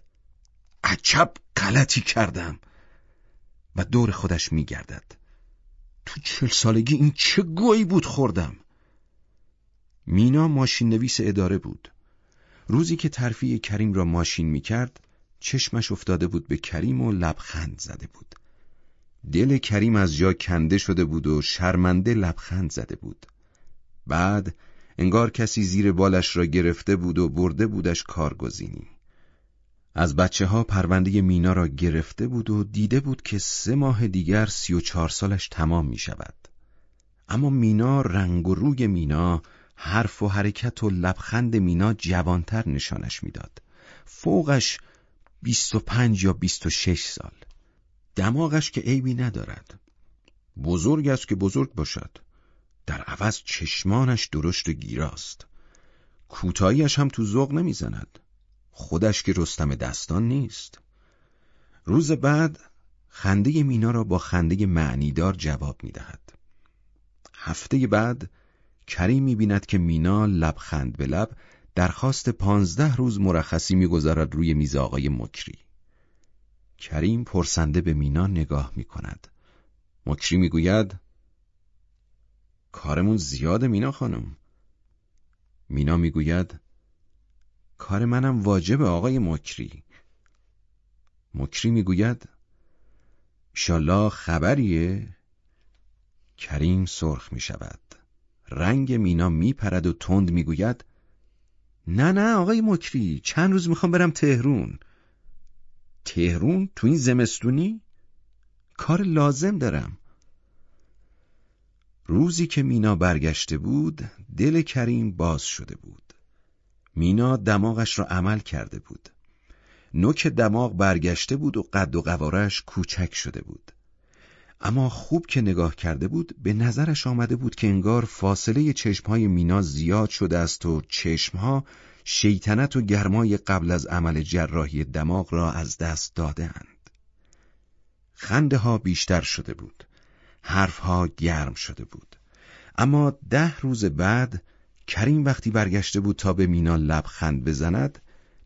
عجب غلطی کردم. و دور خودش میگردد. تو چل سالگی این چه گویی بود خوردم؟ مینا ماشین نویس اداره بود. روزی که ترفیع کریم را ماشین می‌کرد چشمش افتاده بود به کریم و لبخند زده بود دل کریم از جا کنده شده بود و شرمنده لبخند زده بود بعد انگار کسی زیر بالش را گرفته بود و برده بودش کارگزینی از بچه ها پرونده مینا را گرفته بود و دیده بود که سه ماه دیگر سی و چهار سالش تمام می شود. اما مینا رنگ و روی مینا حرف و حرکت و لبخند مینا جوانتر نشانش می‌داد. فوقش بیست و پنج یا بیست و شش سال. دماغش که عیبی ندارد. بزرگ است که بزرگ باشد. در عوض چشمانش درشت و گیراست. کوتاهیش هم تو ذوق نمی‌زند خودش که رستم دستان نیست روز بعد خنده مینا را با خنده معنیدار جواب می‌دهد هفته بعد کریم می‌بیند که مینا لبخند به لب درخواست پانزده روز مرخصی می‌گذارد روی میز آقای مکری. کریم پرسنده به مینا نگاه می‌کند. مکری می‌گوید کارمون زیاد مینا خانم. مینا می‌گوید کار منم واجب آقای مکری. مکری می‌گوید شالا خبریه. کریم سرخ می شود رنگ مینا میپرد و تند می‌گوید نه نه آقای مکری چند روز می‌خوام برم تهرون. تهرون؟ تو این زمستونی؟ کار لازم دارم. روزی که مینا برگشته بود دل کریم باز شده بود. مینا دماغش را عمل کرده بود. نوک دماغ برگشته بود و قد و قوارش کوچک شده بود. اما خوب که نگاه کرده بود به نظرش آمده بود که انگار فاصله چشمهای مینا زیاد شده است و چشمها شیطنت و گرمای قبل از عمل جراحی دماغ را از دست دادهاند. خنده ها بیشتر شده بود. حرفها گرم شده بود. اما ده روز بعد کریم وقتی برگشته بود تا به مینا لبخند بزند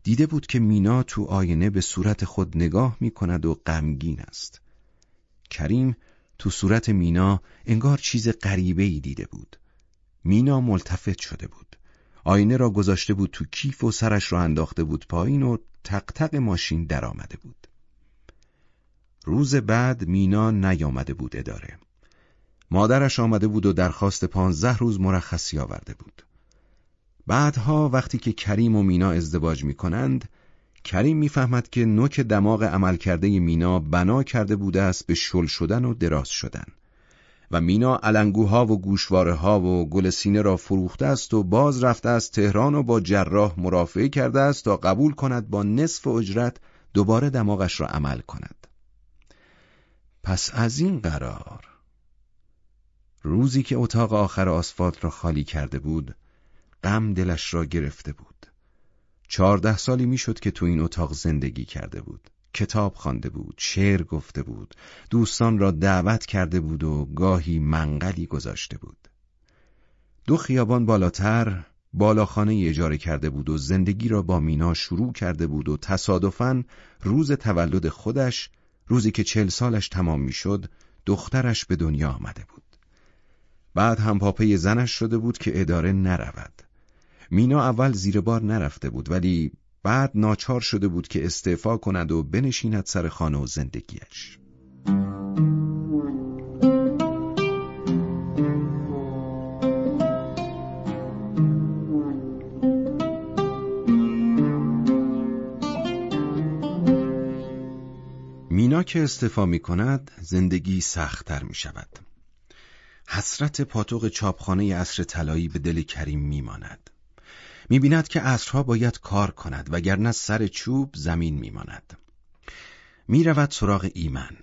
دیده بود که مینا تو آینه به صورت خود نگاه می کند و غمگین است. کریم تو صورت مینا انگار چیز غریبه ای دیده بود. مینا ملتفت شده بود. آینه را گذاشته بود تو کیف و سرش را انداخته بود پایین و تق تق ماشین درآمده بود. روز بعد مینا نیامده بود اداره. مادرش آمده بود و درخواست پانزده روز مرخصی آورده بود. بعدها وقتی که کریم و مینا ازدواج می کنند کریم می‌فهمد که نوک دماغ عمل کرده مینا بنا کرده بوده است به شل شدن و دراز شدن. و مینا علنگوها و گوشواره ها و گل سینه را فروخته است و باز رفته از تهران و با جراح مرافعه کرده است تا قبول کند با نصف اجرت دوباره دماغش را عمل کند. پس از این قرار روزی که اتاق آخر آسفالت را خالی کرده بود غم دلش را گرفته بود. چهارده سالی می‌شد که تو این اتاق زندگی کرده بود. کتاب خوانده بود شعر گفته بود دوستان را دعوت کرده بود و گاهی منقلی گذاشته بود. دو خیابان بالاتر بالاخانه اجاره کرده بود و زندگی را با مینا شروع کرده بود و تصادفاً روز تولد خودش روزی که چل سالش تمام می‌شد دخترش به دنیا آمده بود. بعد هم پاپه زنش شده بود که اداره نرود. مینا اول زیر بار نرفته بود ولی بعد ناچار شده بود که استعفا کند و بنشیند سر خانه و زندگیش مینا که استعفا می کند زندگی سختتر می شود حسرت پاتوق چاپخانه عصر طلایی به دل کریم میماند. می‌بیند که عصرها باید کار کند وگرنه سر چوب زمین میماند. می‌رود سراغ ایمن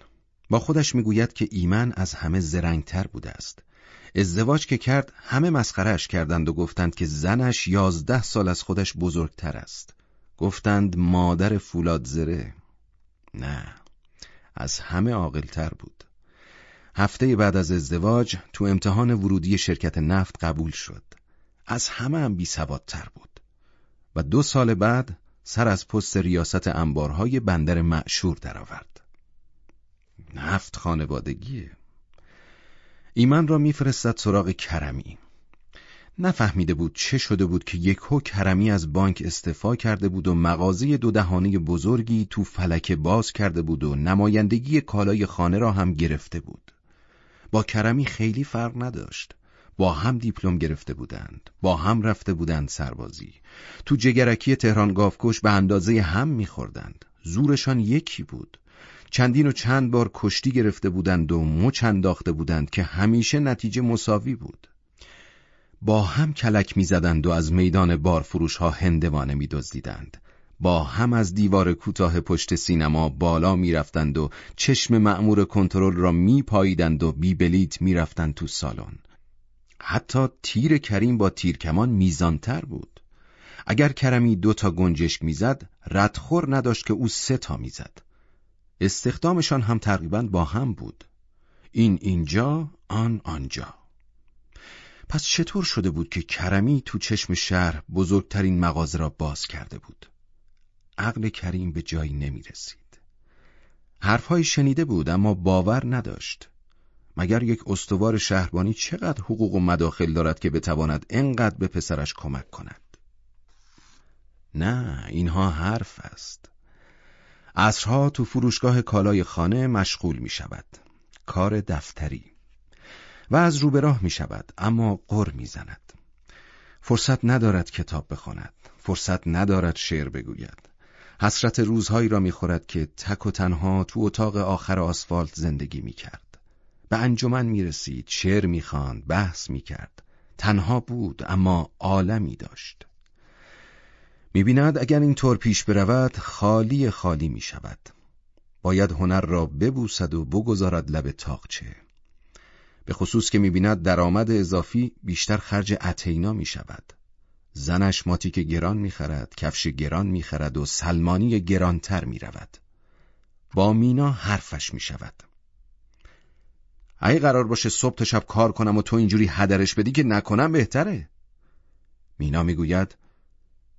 با خودش می‌گوید که ایمن از همه زرنگتر بوده است. ازدواج که کرد همه مسخرهش کردند و گفتند که زنش یازده سال از خودش بزرگتر است. گفتند مادر فولاد زره؟ نه از همه عاقلتر بود. هفته بعد از ازدواج تو امتحان ورودی شرکت نفت قبول شد. از همه هم بی تر بود. و دو سال بعد سر از پست ریاست انبارهای بندر معشور درآورد. نفت خانوادگیه. ایمن را میفرستد سراغ کرمی. نفهمیده بود چه شده بود که یک هو کرمی از بانک استفا کرده بود و مغازه دو دهانه بزرگی تو فلک باز کرده بود و نمایندگی کالای خانه را هم گرفته بود. با کرمی خیلی فرق نداشت. با هم دیپلم گرفته بودند با هم رفته بودند سربازی. تو جگرکی تهران گافکش به اندازه هم میخوردند. زورشان یکی بود. چندین و چند بار کشتی گرفته بودند و مچ انداخته بودند که همیشه نتیجه مساوی بود. با هم کلک می‌زدند و از میدان بارفروش ها هندوانه میدزدیدند. با هم از دیوار کوتاه پشت سینما بالا می‌رفتند و چشم مأمور کنترل را میپاییدند و بی بلیت می‌رفتند تو سالن. حتی تیر کریم با تیرکمان میزانتر بود. اگر کرمی دو تا گنجشک می‌زد ردخور نداشت که او سه تا می‌زد. استخدامشان هم تقریبا با هم بود. این اینجا آن آنجا. پس چطور شده بود که کرمی تو چشم شهر بزرگترین مغازه را باز کرده بود؟ عقل کریم به جایی نمی رسید حرفهای شنیده بود اما باور نداشت. مگر یک استوار شهربانی چقدر حقوق و مداخل دارد که بتواند انقدر به پسرش کمک کند؟ نه اینها حرف است. عصرها تو فروشگاه کالای خانه مشغول می شود کار دفتری. و از رو به راه می شود اما قر می زند فرصت ندارد کتاب بخواند. فرصت ندارد شعر بگوید. حسرت روزهایی را می‌خورد که تک و تنها تو اتاق آخر آسفالت زندگی می‌کرد. به انجمن می‌رسید، شعر می‌خواند، بحث می‌کرد. تنها بود اما عالمی داشت. می‌بیند اگر این طور پیش برود خالی خالی می‌شود. باید هنر را ببوسد و بگذارد لب تاقچه. به خصوص که می‌بیند درآمد اضافی بیشتر خرج اتینا می‌شود. زنش ماتیک گران می‌خرد، کفش گران می‌خرد و سلمانی گرانتر می‌رود. با مینا حرفش می‌شود. اگه قرار باشه صبح تا شب کار کنم و تو اینجوری هدرش بدی که نکنم بهتره. مینا می‌گوید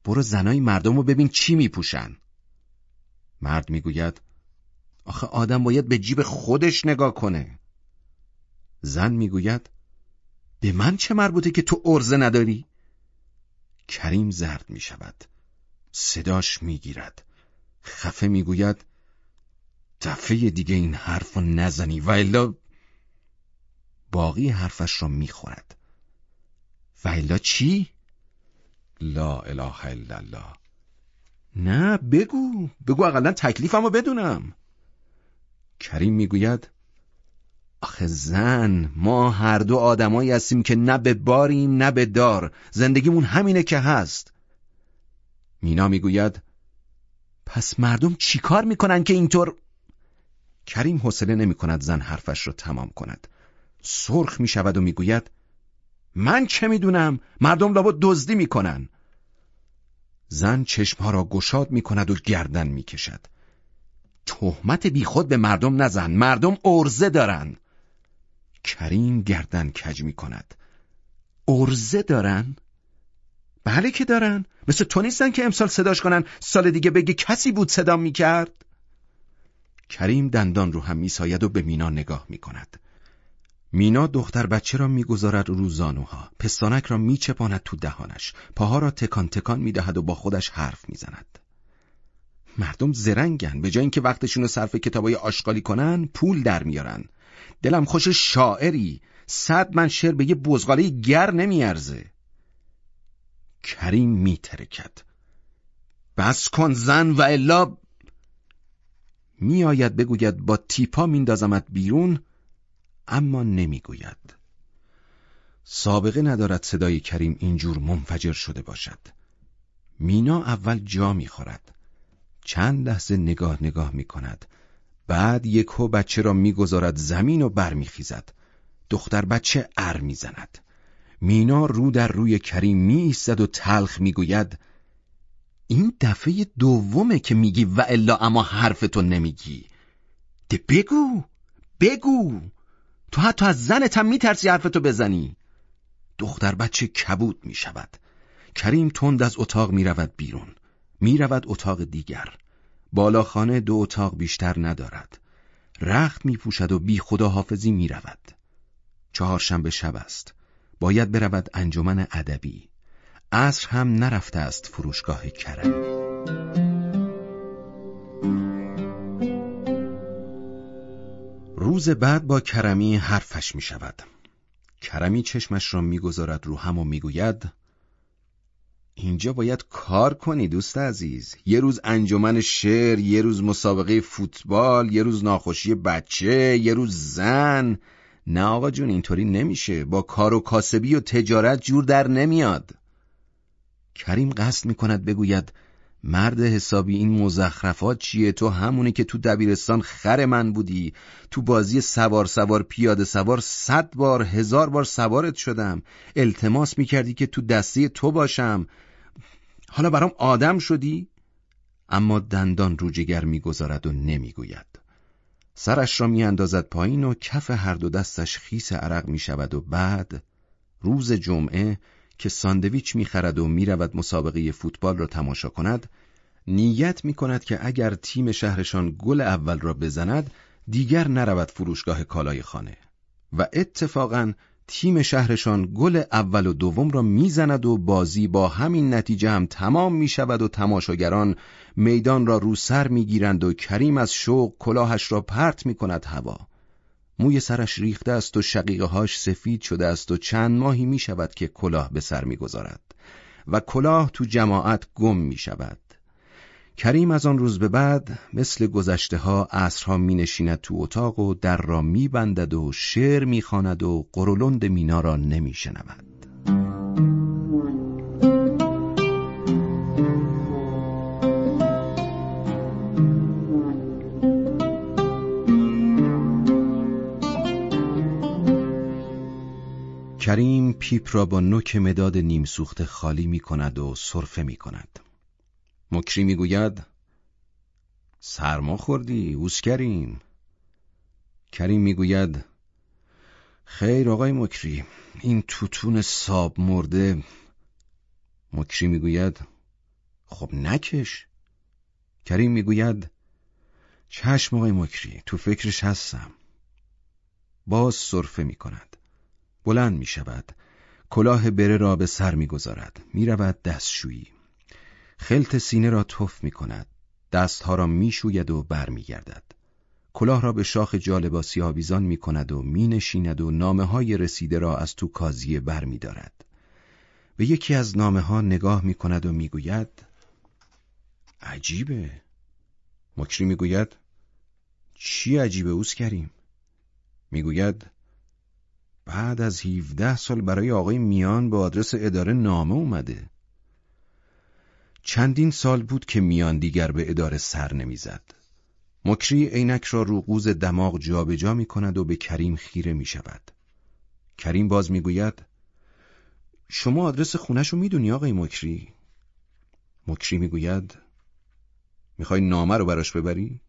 برو زنای مردم رو ببین چی میپوشن. مرد می‌گوید آخه آدم باید به جیب خودش نگاه کنه. زن می‌گوید به من چه مربوطه که تو ارزه نداری؟ کریم زرد می شود صداش می گیرد خفه می گوید دفعه دیگه این حرف نزنی و الا باقی حرفش را می خورد و الا چی؟ لا اله الا الله. نه بگو بگو اقلا تکلیفمو بدونم. کریم می‌گوید آخه زن ما هر دو آدمایی هستیم که نه به باریم نه به دار. زندگیمون همینه که هست. مینا می‌گوید پس مردم چیکار می‌کنن که اینطور؟ کریم حوصله نمی‌کند زن حرفش رو تمام کند. سرخ می‌شود و می‌گوید من چه می‌دونم؟ مردم لابد دزدی می‌کنن. زن چشمها را گشاد می‌کند و گردن می‌کشد. تهمت بیخود به مردم نزن مردم ارزه دارن. کریم گردن کج می کند ارزه دارن؟ بله که دارن. مثل تو نیستن که امسال صداش کنن. سال دیگه بگی کسی بود صدا می کرد کریم دندان رو هم میساید و به مینا نگاه می کند مینا دختر بچه را می‌گذارد رو زانوها. پستانک را میچپاند تو دهانش. پاها را تکان تکان می‌دهد و با خودش حرف می‌زند. مردم زرنگن. به جای اینکه وقتشون رو صرف کتابای آشغالی کنن پول در میارن. دلم خوش شاعری. صد من شعر به یه بزغاله گر نمیارزه. کریم میترکد. بس کن زن و الا. میآید بگوید با تیپا میندازمت بیرون. اما نمی‌گوید. سابقه ندارد صدای کریم اینجور منفجر شده باشد. مینا اول جا می‌خورد. چند لحظه نگاه نگاه می‌کند. بعد یکو بچه را می‌گذارد زمین و برمیخیزد. دختر بچه ار می‌زند. مینا رو در روی کریم میایستد و تلخ می‌گوید این دفعه دومه که میگی و الا اما حرفتو نمیگی. ده بگو بگو. تو حتی از زنت هم میترسی حرفتو بزنی. دختر بچه کبود می‌شود. کریم تند از اتاق می‌رود بیرون. می‌رود اتاق دیگر. بالاخانه دو اتاق بیشتر ندارد. رخت می پوشد و بی خداحافظی می رود چهارشنبه شب است. باید برود انجمن ادبی. عصر هم نرفته است فروشگاه کرم. روز بعد با کرمی حرفش می شود کرمی چشمش را می‌گذارد رو هم و می‌گوید اینجا باید کار کنی دوست عزیز. یه روز انجمن شعر یه روز مسابقه فوتبال یه روز ناخوشی بچه یه روز زن. نه آقا جون اینطوری نمیشه. با کار و کاسبی و تجارت جور در نمیاد. کریم قصد می‌کند بگوید مرد حسابی این مزخرفات چیه؟ تو همونی که تو دبیرستان خر من بودی. تو بازی سوار سوار پیاده سوار صد بار هزار بار سوارت شدم. التماس می‌کردی که تو دسته تو باشم. حالا برام آدم شدی؟ اما دندان رو جگر می‌گذارد و نمی‌گوید. سرش را میاندازد پایین و کف هر دو دستش خیس عرق می شود و بعد روز جمعه که ساندویچ می‌خرد و می‌رود مسابقه فوتبال را تماشا کند نیت می کند که اگر تیم شهرشان گل اول را بزند دیگر نرود فروشگاه کالای خانه. و اتفاقا تیم شهرشان گل اول و دوم را می‌زند و بازی با همین نتیجه هم تمام می شود و تماشاگران میدان را رو سر می‌گیرند و کریم از شوق کلاهش را پرت می کند هوا. موی سرش ریخته است و شقیقه هاش سفید شده است و چند ماهی می شود که کلاه به سر می‌گذارد و کلاه تو جماعت گم می شود کریم از آن روز به بعد مثل گذشته ها عصرها می نشیند تو اتاق و در را می بندد و شعر می خاند و قرولند مینا را نمی شنود. پیپ را با نوک مداد نیم سوخته خالی می کند و صرفه می کند. مکری می‌گوید سرما خوردی اوس کریم کریم می‌گوید خیر آقای مکری این توتون ساب مرده. مکری می‌گوید خب نکش. کریم می‌گوید چشم آقای مکری تو فکرش هستم. باز صرفه می کند. بلند می شود. کلاه بره را به سر می گذارد می رود دستشویی خلط سینه را تف می کند دستها را می شوید و بر می گردد. کلاه را به شاخ جالباسی آویزان می کند و می نشیند و نامه های رسیده را از تو کازیه بر. به یکی از نامه ها نگاه می کند و می گوید عجیبه مکری می گوید چی عجیبه اوز کریم؟ می گوید بعد از 17 سال برای آقای میان به آدرس اداره نامه اومده چندین سال بود که میان دیگر به اداره سر نمی‌زد. مکری عینک را رو قوز دماغ جابجا جا می کند و به کریم خیره می شود. کریم باز می گوید شما آدرس خونش رو می‌دونی آقای مکری؟ مکری می گوید می‌خوای نامه رو براش ببری؟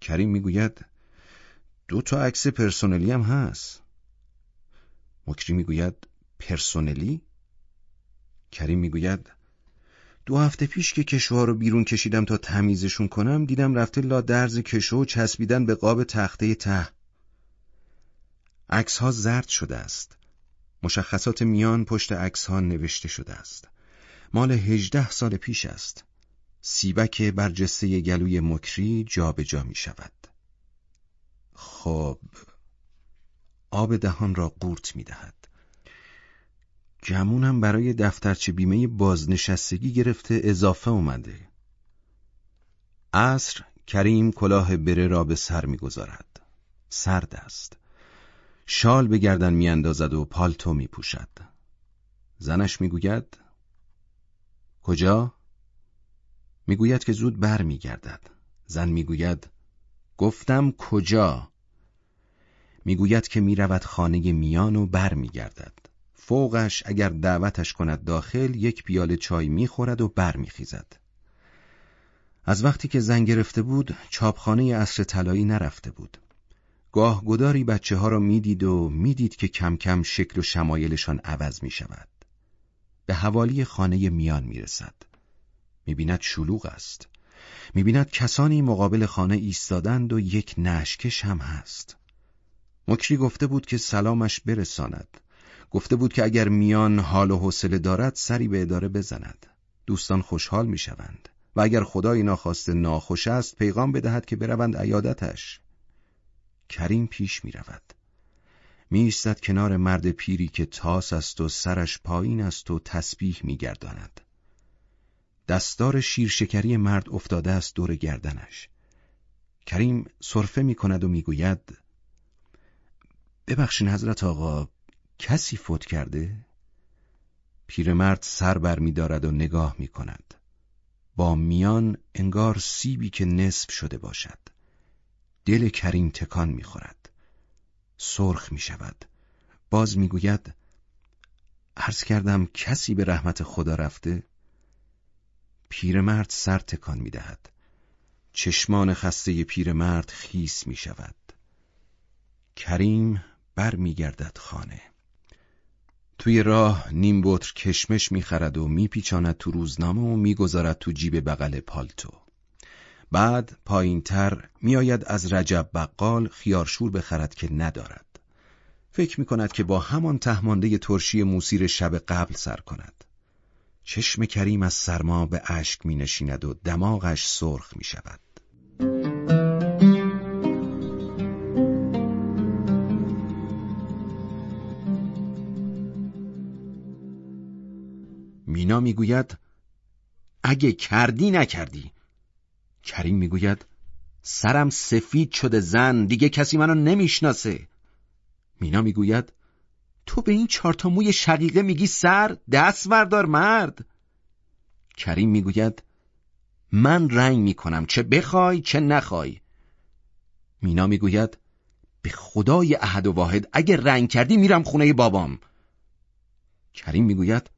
کریم می گوید دو تا عکس پرسونلی هم هست. مکری می گوید پرسونلی؟ کریم می گوید دو هفته پیش که کشوها رو بیرون کشیدم تا تمیزشون کنم دیدم رفته لا درز کشو و چسبیدن به قاب تخته ته. عکس ها زرد شده است. مشخصات میان پشت عکس ها نوشته شده است. مال هجده سال پیش است. سیبک برجسته گلوی مکری جابجا جا می شود خب. آب دهان را قورت می دهد گمونم برای دفترچه بیمه بازنشستگی گرفته اضافه اومده. عصر کریم کلاه بره را به سر می‌گذارد. سرد است. شال به گردن میاندازد و پالتو میپوشد. زنش می‌گوید کجا؟ می‌گوید که زود بر میگردد زن می‌گوید گفتم کجا؟ می‌گوید که می‌رود خانه میان و بر میگردد فوقش اگر دعوتش کند داخل یک پیاله چای می‌خورد و برمیخیزد. از وقتی که زن گرفته بود چاپخانه اصر طلایی نرفته بود. گاه گداری بچه ها را می‌دید و می‌دید که کم کم شکل و شمایلشان عوض می شود. به حوالی خانه میان می رسد. می بیند شلوغ است. می بیند کسانی مقابل خانه ایستادند و یک نشکش هم هست. مکری گفته بود که سلامش برساند. گفته بود که اگر میان حال و حوصله دارد سری به اداره بزند. دوستان خوشحال می‌شوند. و اگر خدای ناخواسته ناخوش است پیغام بدهد که بروند عیادتش. کریم پیش می رود می کنار مرد پیری که تاس است و سرش پایین است و تسبیح می گرداند. دستار شیرشکری مرد افتاده است دور گردنش. کریم صرفه می کند و می گوید ببخشین حضرت آقا کسی فوت کرده؟ پیرمرد سر بر می دارد و نگاه می کند. با میان انگار سیبی که نصف شده باشد. دل کریم تکان می خورد. سرخ می شود. باز می گوید عرض کردم کسی به رحمت خدا رفته؟ پیرمرد سر تکان می دهد. چشمان خسته پیرمرد خیس می شود. کریم بر می گردد خانه. توی راه نیم بطر کشمش می‌خرد و میپیچاند تو روزنامه و می‌گذارد تو جیب بغل پالتو. بعد پایینتر میآید از رجب بقال خیارشور بخرد که ندارد. فکر می کند که با همان تهمانده ترشی موسیر شب قبل سر کند. چشم کریم از سرما به اشک می نشیند و دماغش سرخ می شود. مینا می‌گوید اگه کردی نکردی. کریم می‌گوید سرم سفید شده زن دیگه کسی منو نمی‌شناسه. مینا می‌گوید تو به این چارتا موی شقیقه میگی سر دست وردار مرد. کریم می‌گوید من رنگ می‌کنم چه بخوای چه نخوای. مینا می‌گوید به خدای احد و واحد اگه رنگ کردی میرم خونه بابام. کریم می‌گوید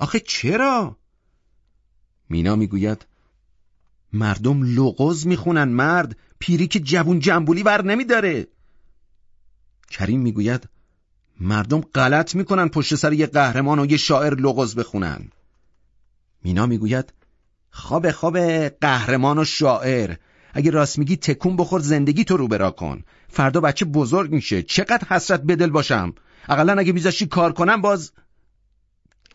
آخه چرا؟ مینا می‌گوید مردم لغز می‌خونن مرد پیری که جوون جنبولی ور نمیداره. کریم می‌گوید مردم غلط می‌کنن پشت سر یه قهرمان و یه شاعر لغز بخونن. مینا می‌گوید خواب خواب قهرمان و شاعر اگه راست میگی تکون بخور زندگی تو رو برا کن. فردا بچه بزرگ میشه چقدر حسرت بدل باشم. اقلا اگه میذاشی کار کنم باز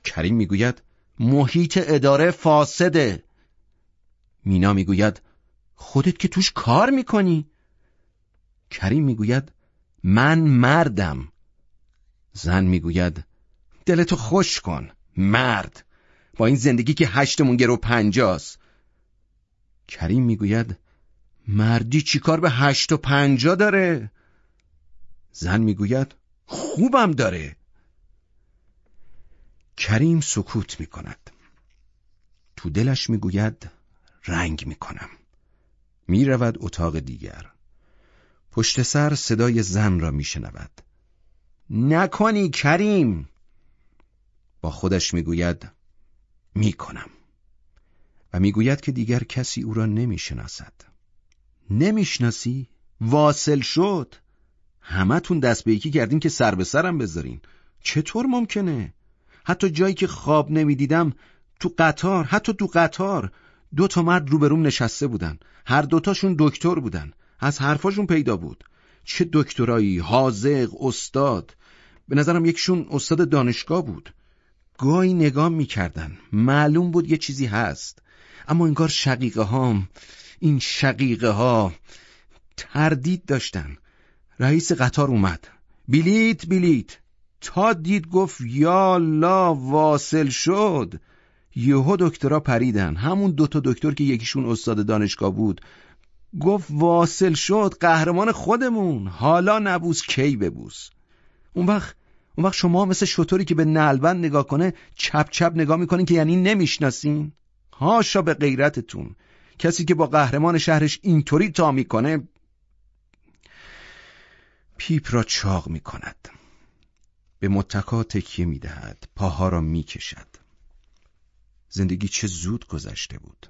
کریم می‌گوید محیط اداره فاسده. مینا می‌گوید خودت که توش کار می‌کنی. کریم می‌گوید من مردم. زن می‌گوید دلتو خوش کن مرد. با این زندگی که هشتمون گرو پنجاست. کریم می‌گوید مردی چیکار به هشت و پنجا داره؟ زن می‌گوید خوبم داره. کریم سکوت می کند تو دلش می‌گوید رنگ می کنم می اتاق دیگر. پشت سر صدای زن را می شنود نکنی کریم! با خودش می‌گوید می کنم و می‌گوید که دیگر کسی او را نمی‌شناسد. نمی‌شناسی؟ واصل شد. همتون دست به یکی کردین که سر به سرم بذارین. چطور ممکنه؟ حتی جایی که خواب نمی‌دیدم تو قطار حتی تو قطار دو تا مرد روبروم نشسته بودن. هر دوتاشون دکتر بودن. از حرفاشون پیدا بود. چه دکترایی حاضق استاد. به نظرم یکشون استاد دانشگاه بود. گاهی نگاه می‌کردن. معلوم بود یه چیزی هست. اما انگار شقیقه هام این شقیقه ها تردید داشتن. رئیس قطار اومد. بیلیت بیلیت. تا دید گفت یا لا واصل شد. یهو دکترا پریدن. همون دوتا دکتر که یکیشون استاد دانشگاه بود. گفت واصل شد قهرمان خودمون. حالا نبوس کی ببوس؟ اون وقت اون وقت شما مثل شطوری که به نلبند نگاه کنه چپ چپ نگاه می‌کنین که یعنی نمی‌شناسین؟ هاشا به غیرتتون. کسی که با قهرمان شهرش اینطوری تا می‌کنه پیپ را چاق می‌کند. به متکا تکیه می‌دهد پاها را می‌کشد. زندگی چه زود گذشته بود.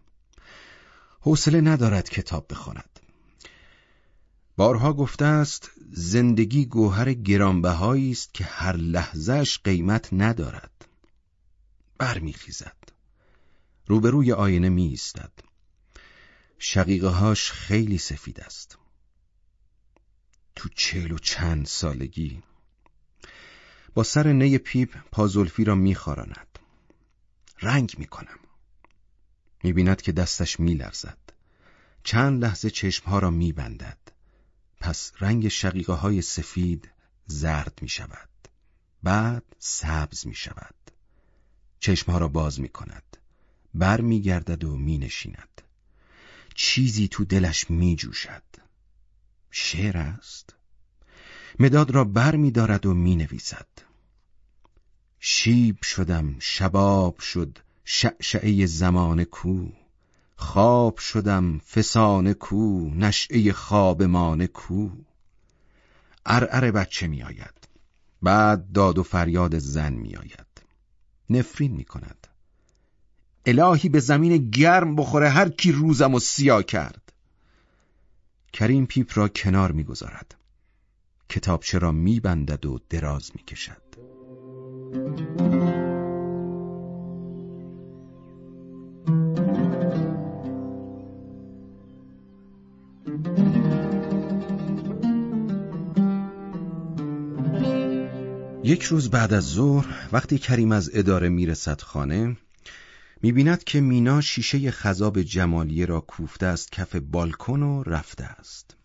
حوصله ندارد کتاب بخواند. بارها گفته است زندگی گوهر گرانبهایی است که هر لحظهش قیمت ندارد. برمیخیزد. روبروی آینه می ایستد شقیقه هاش خیلی سفید است. تو چهل و چند سالگی با سر نی پیپ پازولفی را میخاراند. رنگ می‌کنم. می‌بیند که دستش میلرزد. چند لحظه چشمها را میبندد. پس رنگ شقیقه های سفید زرد می‌شود. بعد سبز می‌شود. چشمها را باز می‌کند. بر میگردد و مینشیند. چیزی تو دلش میجوشد. شعر است. مداد را بر می دارد و می نویسد شیب شدم شباب شد شعشعه زمان کو. خواب شدم فسانه کو نشعه خوابمان کو. ارعر بچه می آید بعد داد و فریاد زن می آید نفرین می کند الهی به زمین گرم بخوره هر کی روزم و سیاه کرد. کریم پیپ را کنار می‌گذارد. کتابچه را میبندد و دراز می‌کشد. یک روز بعد از ظهر وقتی کریم از اداره می‌رسد خانه می‌بیند که مینا شیشه خذاب جمالیه را کوفته است کف بالکن و رفته است.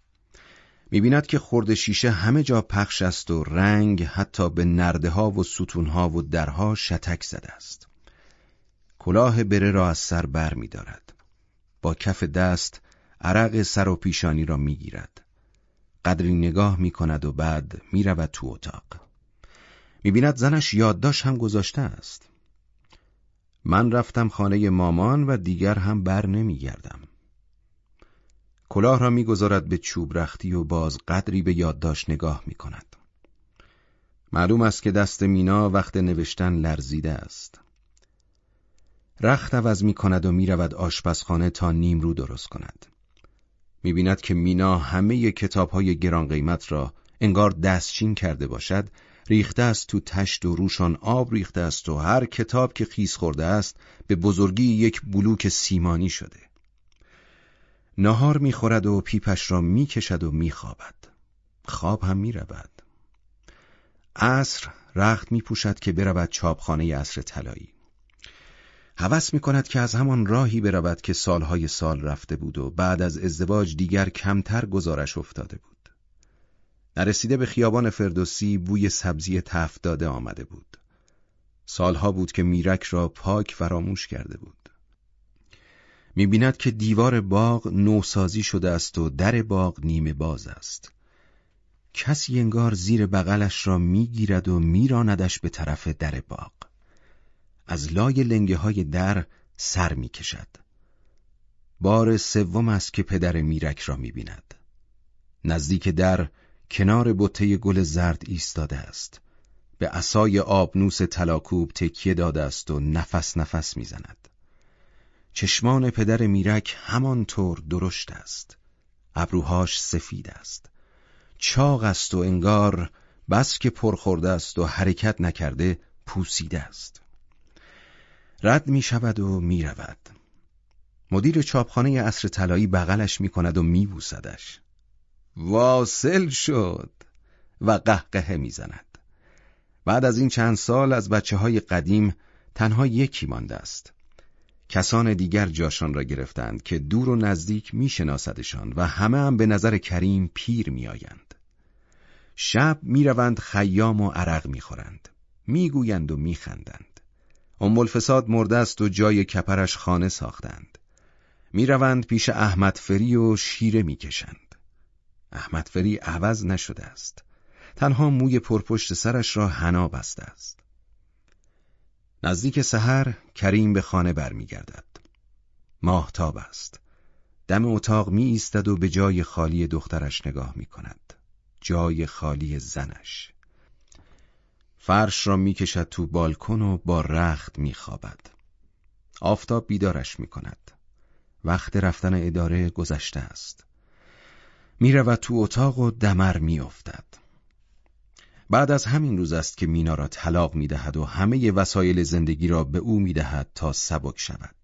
می‌بیند که خورد شیشه همه جا پخش است و رنگ حتی به نرده ها و ستون ها و درها شتک زده است کلاه بره را از سر بر می دارد. با کف دست عرق سر و پیشانی را می‌گیرد. قدری نگاه می کند و بعد می رود تو اتاق. می بیند زنش یادداشت هم گذاشته است. من رفتم خانه مامان و دیگر هم بر نمی گردم. کلاه را می‌گذارد به چوب رختی و باز قدری به یادداشت نگاه می کند. معلوم است که دست مینا وقت نوشتن لرزیده است. رخت عوض می کند و می رود آشپزخانه تا نیم رو درست کند. می بیند که مینا همه کتاب های گران قیمت را انگار دستچین کرده باشد ریخته است تو تشت و روشان آب ریخته است و هر کتاب که خیس خورده است به بزرگی یک بلوک سیمانی شده نهار می‌خورد و پیپش را می‌کشد و میخوابد خواب هم می‌رود عصر رخت میپوشد که برود چاپخانه عصر طلایی هوس می کند که از همان راهی برود که سالهای سال رفته بود و بعد از ازدواج دیگر کمتر گزارش افتاده بود. نرسیده به خیابان فردوسی بوی سبزی تف داده آمده بود. سالها بود که میرک را پاک فراموش کرده بود. می‌بیند که دیوار باغ نوسازی شده است و در باغ نیمه باز است. کسی انگار زیر بغلش را می‌گیرد و میراندش به طرف در باغ. از لای لنگه های در سر می‌کشد. بار سوم است که پدر میرک را می‌بیند. نزدیک در کنار بطه گل زرد ایستاده است. به عصای آبنوس تلاکوب تکیه داده است و نفس نفس می‌زند. چشمان پدر میرک همانطور درشت است. ابروهاش سفید است. چاق است و انگار بس که پرخورده است و حرکت نکرده پوسیده است. رد می شود و می رود. مدیر چاپخانه عصر طلایی بغلش می کند و می بوسدش. واصل شد و قهقه می زند. بعد از این چند سال از بچه های قدیم تنها یکی مانده است. کسان دیگر جاشان را گرفتند که دور و نزدیک میشناسدشان و همه هم به نظر کریم پیر میآیند. شب می‌روند خیام و عرق می‌خورند. می‌گویند و میخندند. ام الفساد مرده است و جای کپرش خانه ساختند. می‌روند پیش احمد فری و شیره می‌کشند. احمد فری عوض نشده است. تنها موی پرپشت سرش را حنا بسته است. نزدیک سحر کریم به خانه برمیگردد. ماهتاب است. دم اتاق می ایستد و به جای خالی دخترش نگاه می کند. جای خالی زنش. فرش را می کشد تو بالکن و با رخت می خوابد. آفتاب بیدارش می کند. وقت رفتن اداره گذشته است. می رود تو اتاق و دمر می افتد. بعد از همین روز است که مینا را طلاق می دهد و همه وسایل زندگی را به او می دهد تا سبک شود.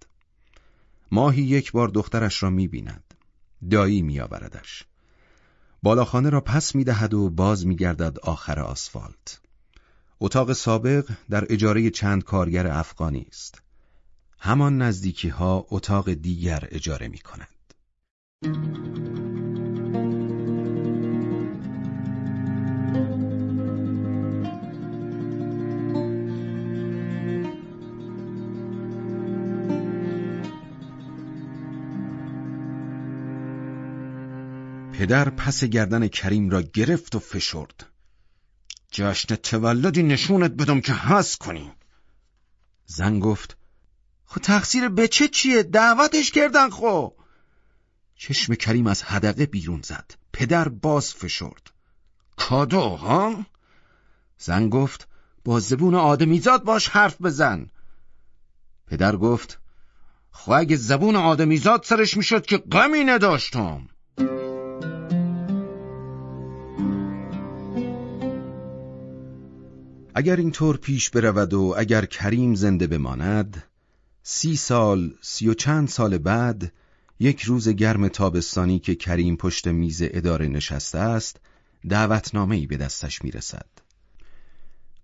ماهی یک بار دخترش را می بیند. دایی می آوردش. بالاخانه را پس می دهد و باز می گردد آخر آسفالت. اتاق سابق در اجاره چند کارگر افغانی است. همان نزدیکی ها اتاق دیگر اجاره می کند. پدر پس گردن کریم را گرفت و فشرد. جشن تولدی نشونت بدم که هست کنی. زن گفت خب تقصیر بچه چیه؟ دعوتش کردن خو چشم کریم از حدقه بیرون زد. پدر باز فشرد. کادو ها؟ زن گفت با زبون آدمیزاد باش حرف بزن. پدر گفت خو اگه زبون آدمیزاد سرش می‌شد که غمی نداشتم اگر اینطور پیش برود و اگر کریم زنده بماند سی سال سی و چند سال بعد یک روز گرم تابستانی که کریم پشت میز اداره نشسته است دعوتنامه به دستش می‌رسد.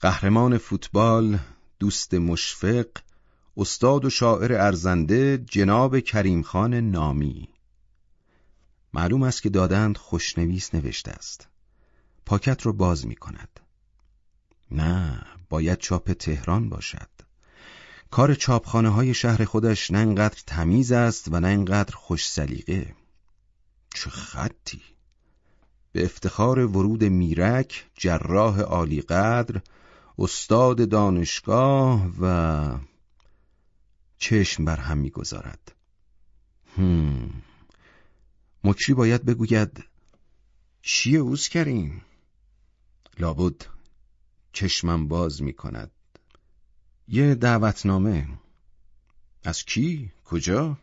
قهرمان فوتبال دوست مشفق استاد و شاعر ارزنده جناب کریم خان نامی. معلوم است که دادند خوشنویس نوشته است. پاکت رو باز می کند نه باید چاپ تهران باشد. کار چاپخانه های شهر خودش نه اینقدر تمیز است و نه اینقدر خوش سلیقه چه خطی! به افتخار ورود میرک جراح عالی قدر استاد دانشگاه و چشم بر هم می‌گذارد. هم باید بگوید چیه اوز کریم لابد. چشمم باز می کند یه دعوتنامه. از کی؟ کجا؟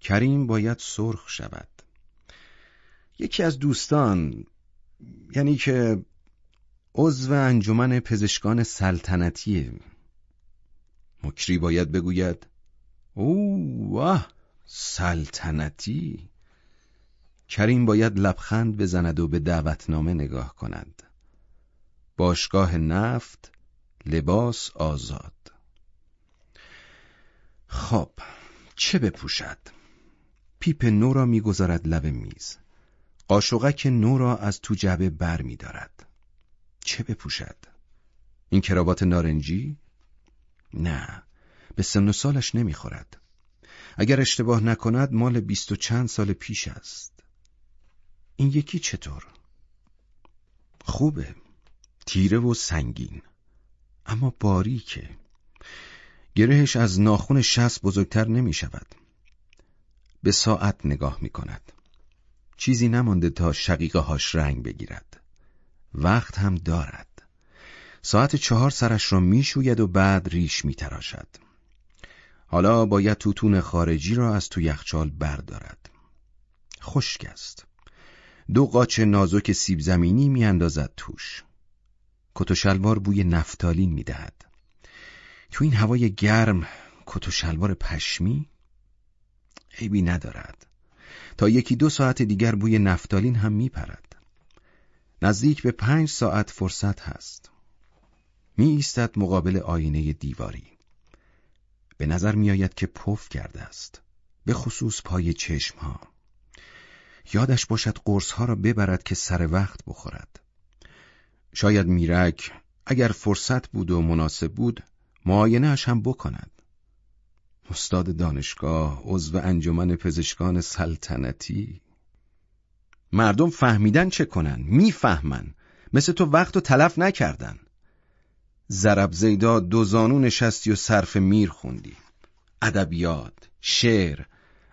کریم باید سرخ شود. یکی از دوستان یعنی که عضو انجمن پزشکان سلطنتی. مکری باید بگوید او واه سلطنتی. کریم باید لبخند بزند و به دعوتنامه نگاه کند. باشگاه نفت لباس آزاد خب چه بپوشد پیپ نو را می‌گذارد لب میز قاشقک نو را از تو جعبه بر می دارد. چه بپوشد؟ این کراوات نارنجی؟ نه به سن و سالش نمی‌خورد. اگر اشتباه نکند مال بیست و چند سال پیش است. این یکی چطور؟ خوبه تیره و سنگین. اما باریکه. گرهش از ناخون شست بزرگتر نمی شود. به ساعت نگاه می کند. چیزی نمانده تا شقیقه هاش رنگ بگیرد. وقت هم دارد. ساعت چهار سرش را می‌شوید و بعد ریش میتراشد حالا باید توتون خارجی را از تو یخچال بردارد. خشک است. دو قاچ نازک سیب زمینی میاندازد توش. کت و شلوار بوی نفتالین می‌دهد. تو این هوای گرم کت و شلوار پشمی عیبی ندارد. تا یکی دو ساعت دیگر بوی نفتالین هم میپرد. نزدیک به پنج ساعت فرصت هست. می ایستد مقابل آینه دیواری. به نظر میآید که پف کرده است. به خصوص پای چشم ها یادش باشد قرص ها را ببرد که سر وقت بخورد. شاید میرک اگر فرصت بود و مناسب بود معاینه اش هم بکند. استاد دانشگاه عضو انجمن پزشکان سلطنتی. مردم فهمیدن چه کنن می‌فهمن. مثل تو وقت و تلف نکردن. زرب زیدا دو زانو نشستی و صرف میر خوندی. ادبیات شعر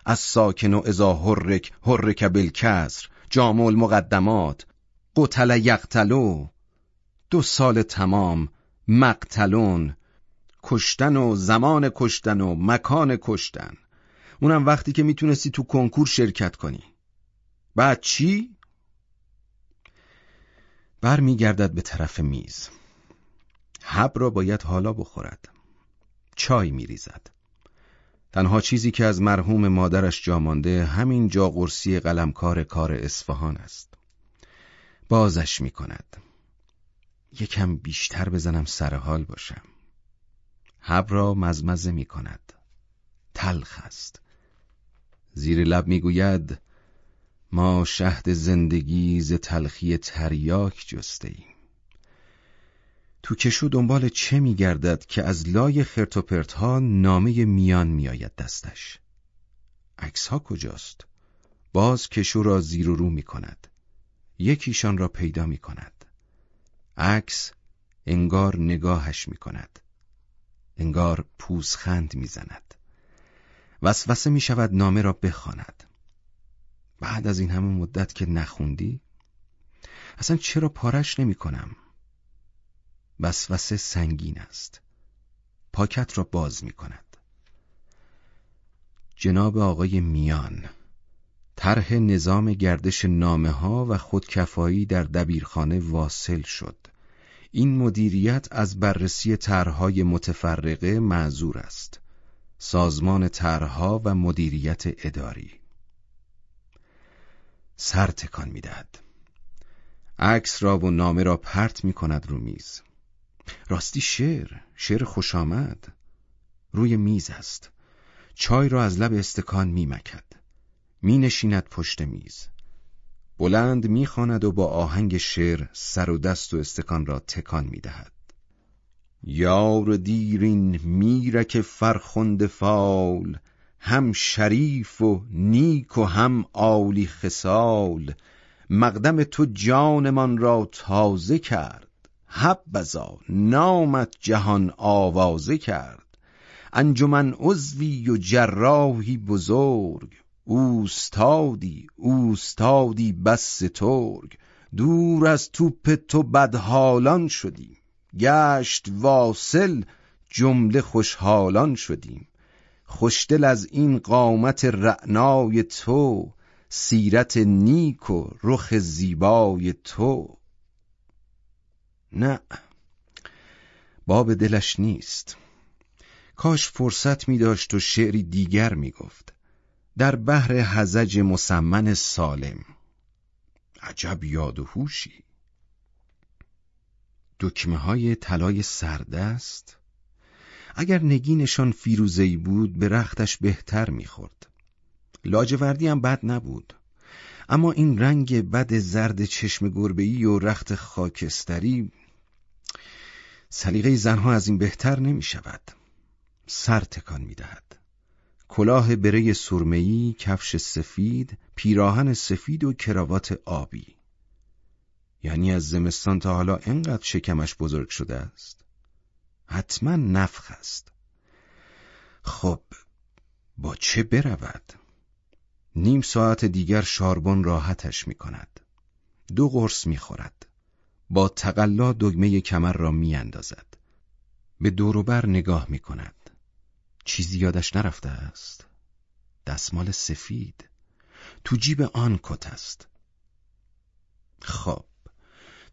از ساکن و ازا حرک حرک بالکسر جامع المقدمات قتل یقتلو. دو سال تمام مقتلون. کشتن و زمان کشتن و مکان کشتن. اونم وقتی که می‌تونستی تو کنکور شرکت کنی. بعد چی؟ بر میگردد به طرف میز. حب را باید حالا بخورد. چای میریزد. تنها چیزی که از مرحوم مادرش جامانده همین جاقرسی قلمکار کار اصفهان است. بازش می‌کند. یکم بیشتر بزنم سر حال باشم. هب را مزمزه می کند. تلخ است. زیر لب می‌گوید ما شهد زندگی ز تلخی تریاک جسته ایم. تو کشو دنبال چه میگردد که از لای خرت ها نامه میان میآید دستش؟ عکس ها کجاست؟ باز کشو را زیر و رو می کند. یکیشان را پیدا می کند. عکس انگار نگاهش می کند انگار پوزخند می‌زند. وسوسه می شود نامه را بخواند. بعد از این همه مدت که نخوندی اصلا چرا پارش نمی کنم وسوسه سنگین است. پاکت را باز می کند جناب آقای میان. طرح نظام گردش نامه ها و خودکفایی در دبیرخانه واصل شد. این مدیریت از بررسی طرحهای متفرقه معذور است. سازمان طرحها و مدیریت اداری. سر تکان می‌دهد. عکس را و نامه را پرت می کند رو میز. راستی شعر شعر خوش آمد روی میز است. چای را از لب استکان می مکد می نشیند پشت میز. بلند می‌خواند و با آهنگ شعر سر و دست و استکان را تکان می دهد یار دیرین میرک فرخنده فال هم شریف و نیک و هم عالی خصال. مقدم تو جانمان را تازه کرد حبذا نامت جهان آوازه کرد. انجمن عضوی و جراحی بزرگ اوستادی اوستادی بس سترگ دور از توپ تو بدحالان شدیم. گشت واصل جمله خوشحالان شدیم. خوشدل از این قامت رعنای تو سیرت نیک و رخ زیبای تو. نه باب دلش نیست. کاش فرصت می داشت و شعری دیگر می گفت در بحر هزج مسمن سالم. عجب یاد و هوشی. دکمه های طلای سردست. اگر نگینشان فیروزهی بود به رختش بهتر می‌خورد. لاجوردی هم بد نبود. اما این رنگ بد زرد چشم گربه‌ای و رخت خاکستری سلیقه زنها از این بهتر نمی شود سر تکان می دهد کلاه بره سرمهی، کفش سفید، پیراهن سفید و کراوات آبی. یعنی از زمستان تا حالا انقدر شکمش بزرگ شده است. حتما نفخ است. خب با چه برود؟ نیم ساعت دیگر شاربون راحتش می کند دو قرص می خورد با تقلا دگمه کمر را می اندازد به دوروبر نگاه می کند چیزی یادش نرفته است. دستمال سفید. تو جیب آن کت است. خب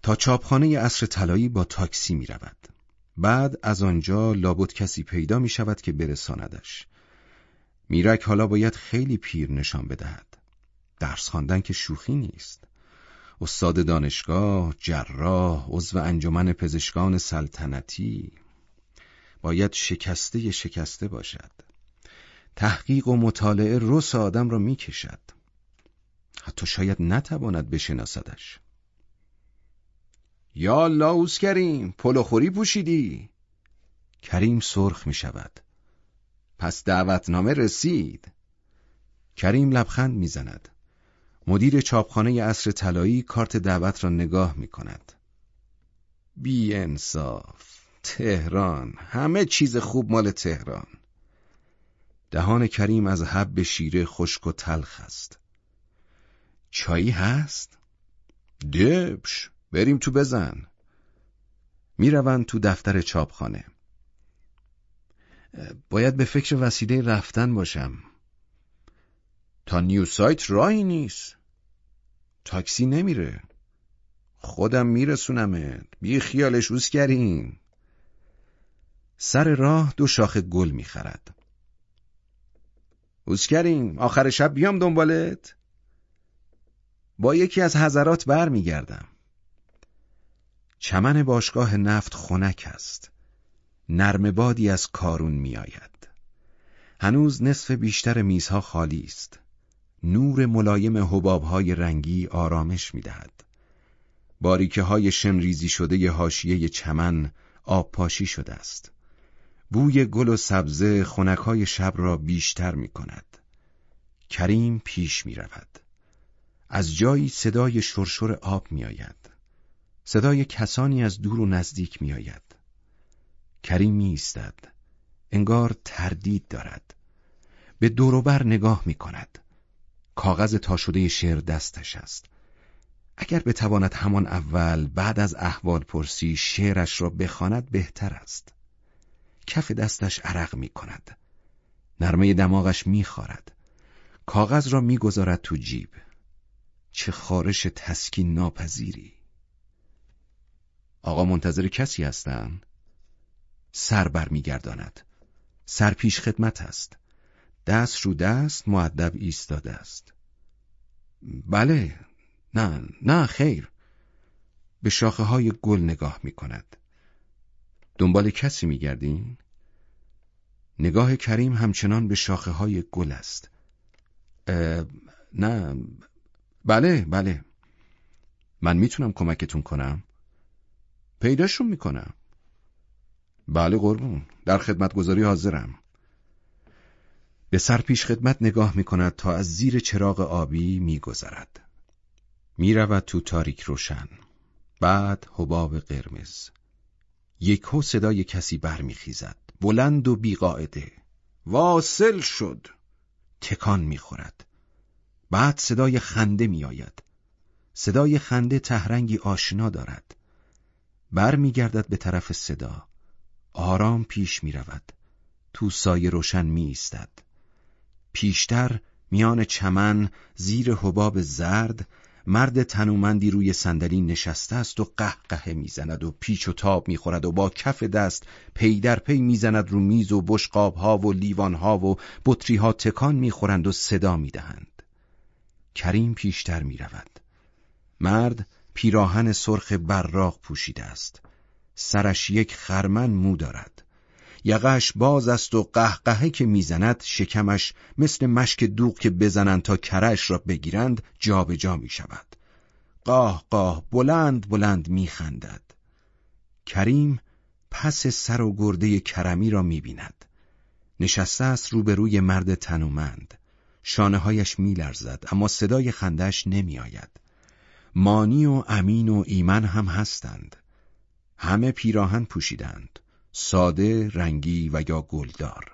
تا چاپخانه اصر طلایی با تاکسی می رود. بعد از آنجا لابد کسی پیدا می شود که برساندش. میرک حالا باید خیلی پیر نشان بدهد. درس خواندن که شوخی نیست. استاد دانشگاه، جراح، عضو انجمن پزشکان سلطنتی. باید شکسته شکسته باشد. تحقیق و مطالعه رس آدم را می‌کشد. حتی شاید نتواند بشناسدش. یا لاوس کریم پلوخوری پوشیدی. کریم سرخ می شود پس دعوتنامه رسید. کریم لبخند می‌زند. مدیر چاپخانه اصر طلایی کارت دعوت را نگاه می کند بی انصاف. تهران. همه چیز خوب مال تهران. دهان کریم از حب شیره خشک و تلخ است. چایی هست؟ دبش. بریم تو بزن. می‌روند تو دفتر چاپخانه. باید به فکر وسیله رفتن باشم. تا نیو سایت راهی نیست. تاکسی نمیره. خودم میرسونمت. بی خیالش اوز کریم سر راه دو شاخه گل می‌خرد. اوز کریم آخر شب بیام دنبالت. با یکی از حضرات بر میگردم چمن باشگاه نفت خنک است. نرم بادی از کارون میآید. هنوز نصف بیشتر میزها خالی است. نور ملایم حبابهای رنگی آرامش می‌دهد. باریکه های شنریزی شده حاشیه چمن آب پاشی شده است. بوی گل و سبزه خونکهای شب را بیشتر می کند کریم پیش می رود از جایی صدای شرشر آب می آید صدای کسانی از دور و نزدیک می آید کریم می ایستد. انگار تردید دارد. به دوروبر نگاه می کند کاغذ تا شده شعر دستش است. اگر بتواند همان اول بعد از احوال پرسی شعرش را بخواند بهتر است. کف دستش عرق می کند نرمه دماغش میخارد. کاغذ را می‌گذارد تو جیب. چه خارش تسکین ناپذیری. آقا منتظر کسی هستن؟ سر برمیگرداند. سر پیش خدمت است. دست رو دست معدب ایستاده است. بله. نه نه خیر. به شاخه های گل نگاه می کند دنبال کسی می گردین؟ نگاه کریم همچنان به شاخه های گل است. نه. بله بله. من می‌تونم کمکتون کنم. پیداشون می‌کنم. بله قربون. در خدمتگذاری حاضرم. به سر پیش خدمت نگاه می‌کند تا از زیر چراغ آبی میگذرد. می‌رود تو تاریک روشن. بعد حباب قرمز. یک صدای کسی برمیخیزد. بلند و بیقاعده. واصل شد. تکان می‌خورد. بعد صدای خنده میآید. صدای خنده تهرنگی آشنا دارد. بر میگردد به طرف صدا. آرام پیش می رود تو سایه روشن می ایستد پیشتر میان چمن زیر حباب زرد مرد تنومندی روی صندلی نشسته است و قهقه می‌زند و پیچ و تاب می‌خورد و با کف دست پی در پی می‌زند رو میز و بشقاب ها و لیوان ها و بطری ها تکان می‌خورند و صدا می‌دهند. کریم پیشتر می‌رود. مرد پیراهن سرخ براق پوشیده است. سرش یک خرمن مو دارد. یقش باز است و قهقهه که می‌زند شکمش مثل مشک دوغ که بزنند تا کرش را بگیرند جابجا جا می شود قاه قاه بلند بلند میخندد. کریم پس سر و گرده کرمی را می‌بیند. نشسته است روبروی مرد تنومند. شانه هایش میلرزد اما صدای خندش نمیآید. مانی و امین و ایمن هم هستند. همه پیراهن پوشیدند. ساده، رنگی و یا گلدار.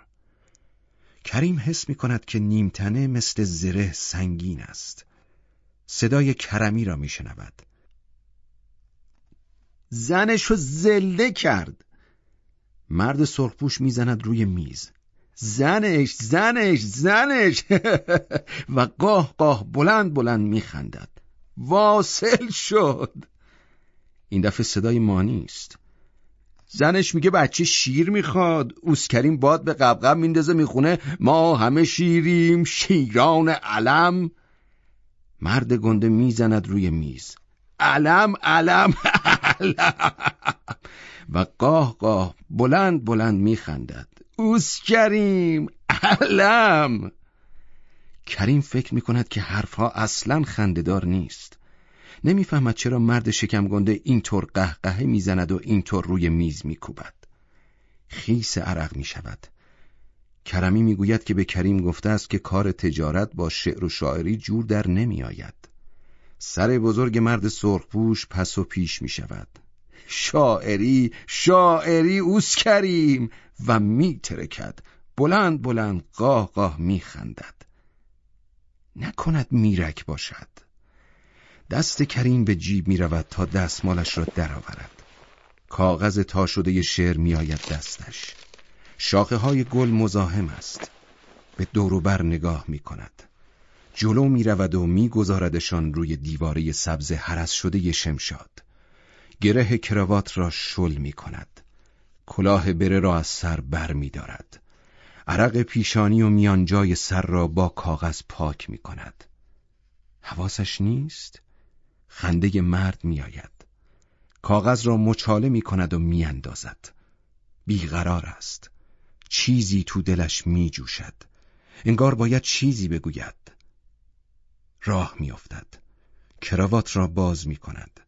کریم حس می کند که نیمتنه مثل زره سنگین است. صدای کرمی را می شنود زنشو زلده کرد. مرد سرخپوش می‌زند روی میز. زنش زنش زنش! [LAUGHS] و قاه قاه بلند بلند میخندد. واصل شد! این دفعه صدای مانی است زنش میگه بچه شیر می‌خواد اوسکریم باد به قبقب میندازه می‌خونه. ما همه شیریم شیران علم. مرد گنده می‌زند روی میز. علم علم علم. و قاه قاه بلند بلند میخندد. اوس کریم علم. کریم فکر می‌کند که حرفها اصلا خندهدار نیست. نمی‌فهمد چرا مرد شکم گنده اینطور قهقهه می‌زند و اینطور روی میز میکوبد. خیس عرق می‌شود. کرمی می‌گوید که به کریم گفته است که کار تجارت با شعر و شاعری جور در نمیآید. سر بزرگ مرد سرخپوش پس و پیش می شود شاعری شاعری اوس کریم! و می ترکد بلند بلند قاه قاه می خندد نکند میرک باشد. دست کریم به جیب می رود تا دستمالش را درآورد. کاغذ تا شده شعر می آید دستش. شاخه های گل مزاحم است. به دوروبر نگاه می کند جلو می رود و می گذاردشان روی دیواره سبز حرس شده شمشاد. گره کراوات را شل می کند کلاه بره را از سر بر می دارد عرق پیشانی و میانجای سر را با کاغذ پاک می کند حواسش نیست؟ خنده مرد میآید. کاغذ را مچاله می کند و میاندازد. بیقرار است. چیزی تو دلش می جوشد انگار باید چیزی بگوید. راه میافتد. کراوات را باز می کند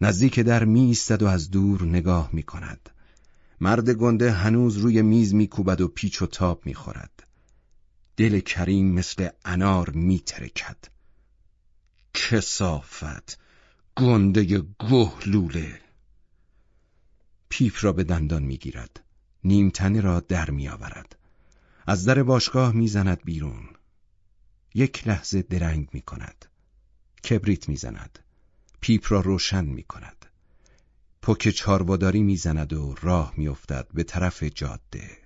نزدیک در می و از دور نگاه می کند مرد گنده هنوز روی میز میکوبد و پیچ و تاب می‌خورد. دل کریم مثل انار میترکد. کسافت گنده گهلوله پیپ را به دندان می‌گیرد نیمتنه را در میآورد. از در باشگاه می‌زند بیرون. یک لحظه درنگ می‌کند کبریت می‌زند. پیپ را روشن می‌کند. پک چارواداری می‌زند و راه میافتد به طرف جاده.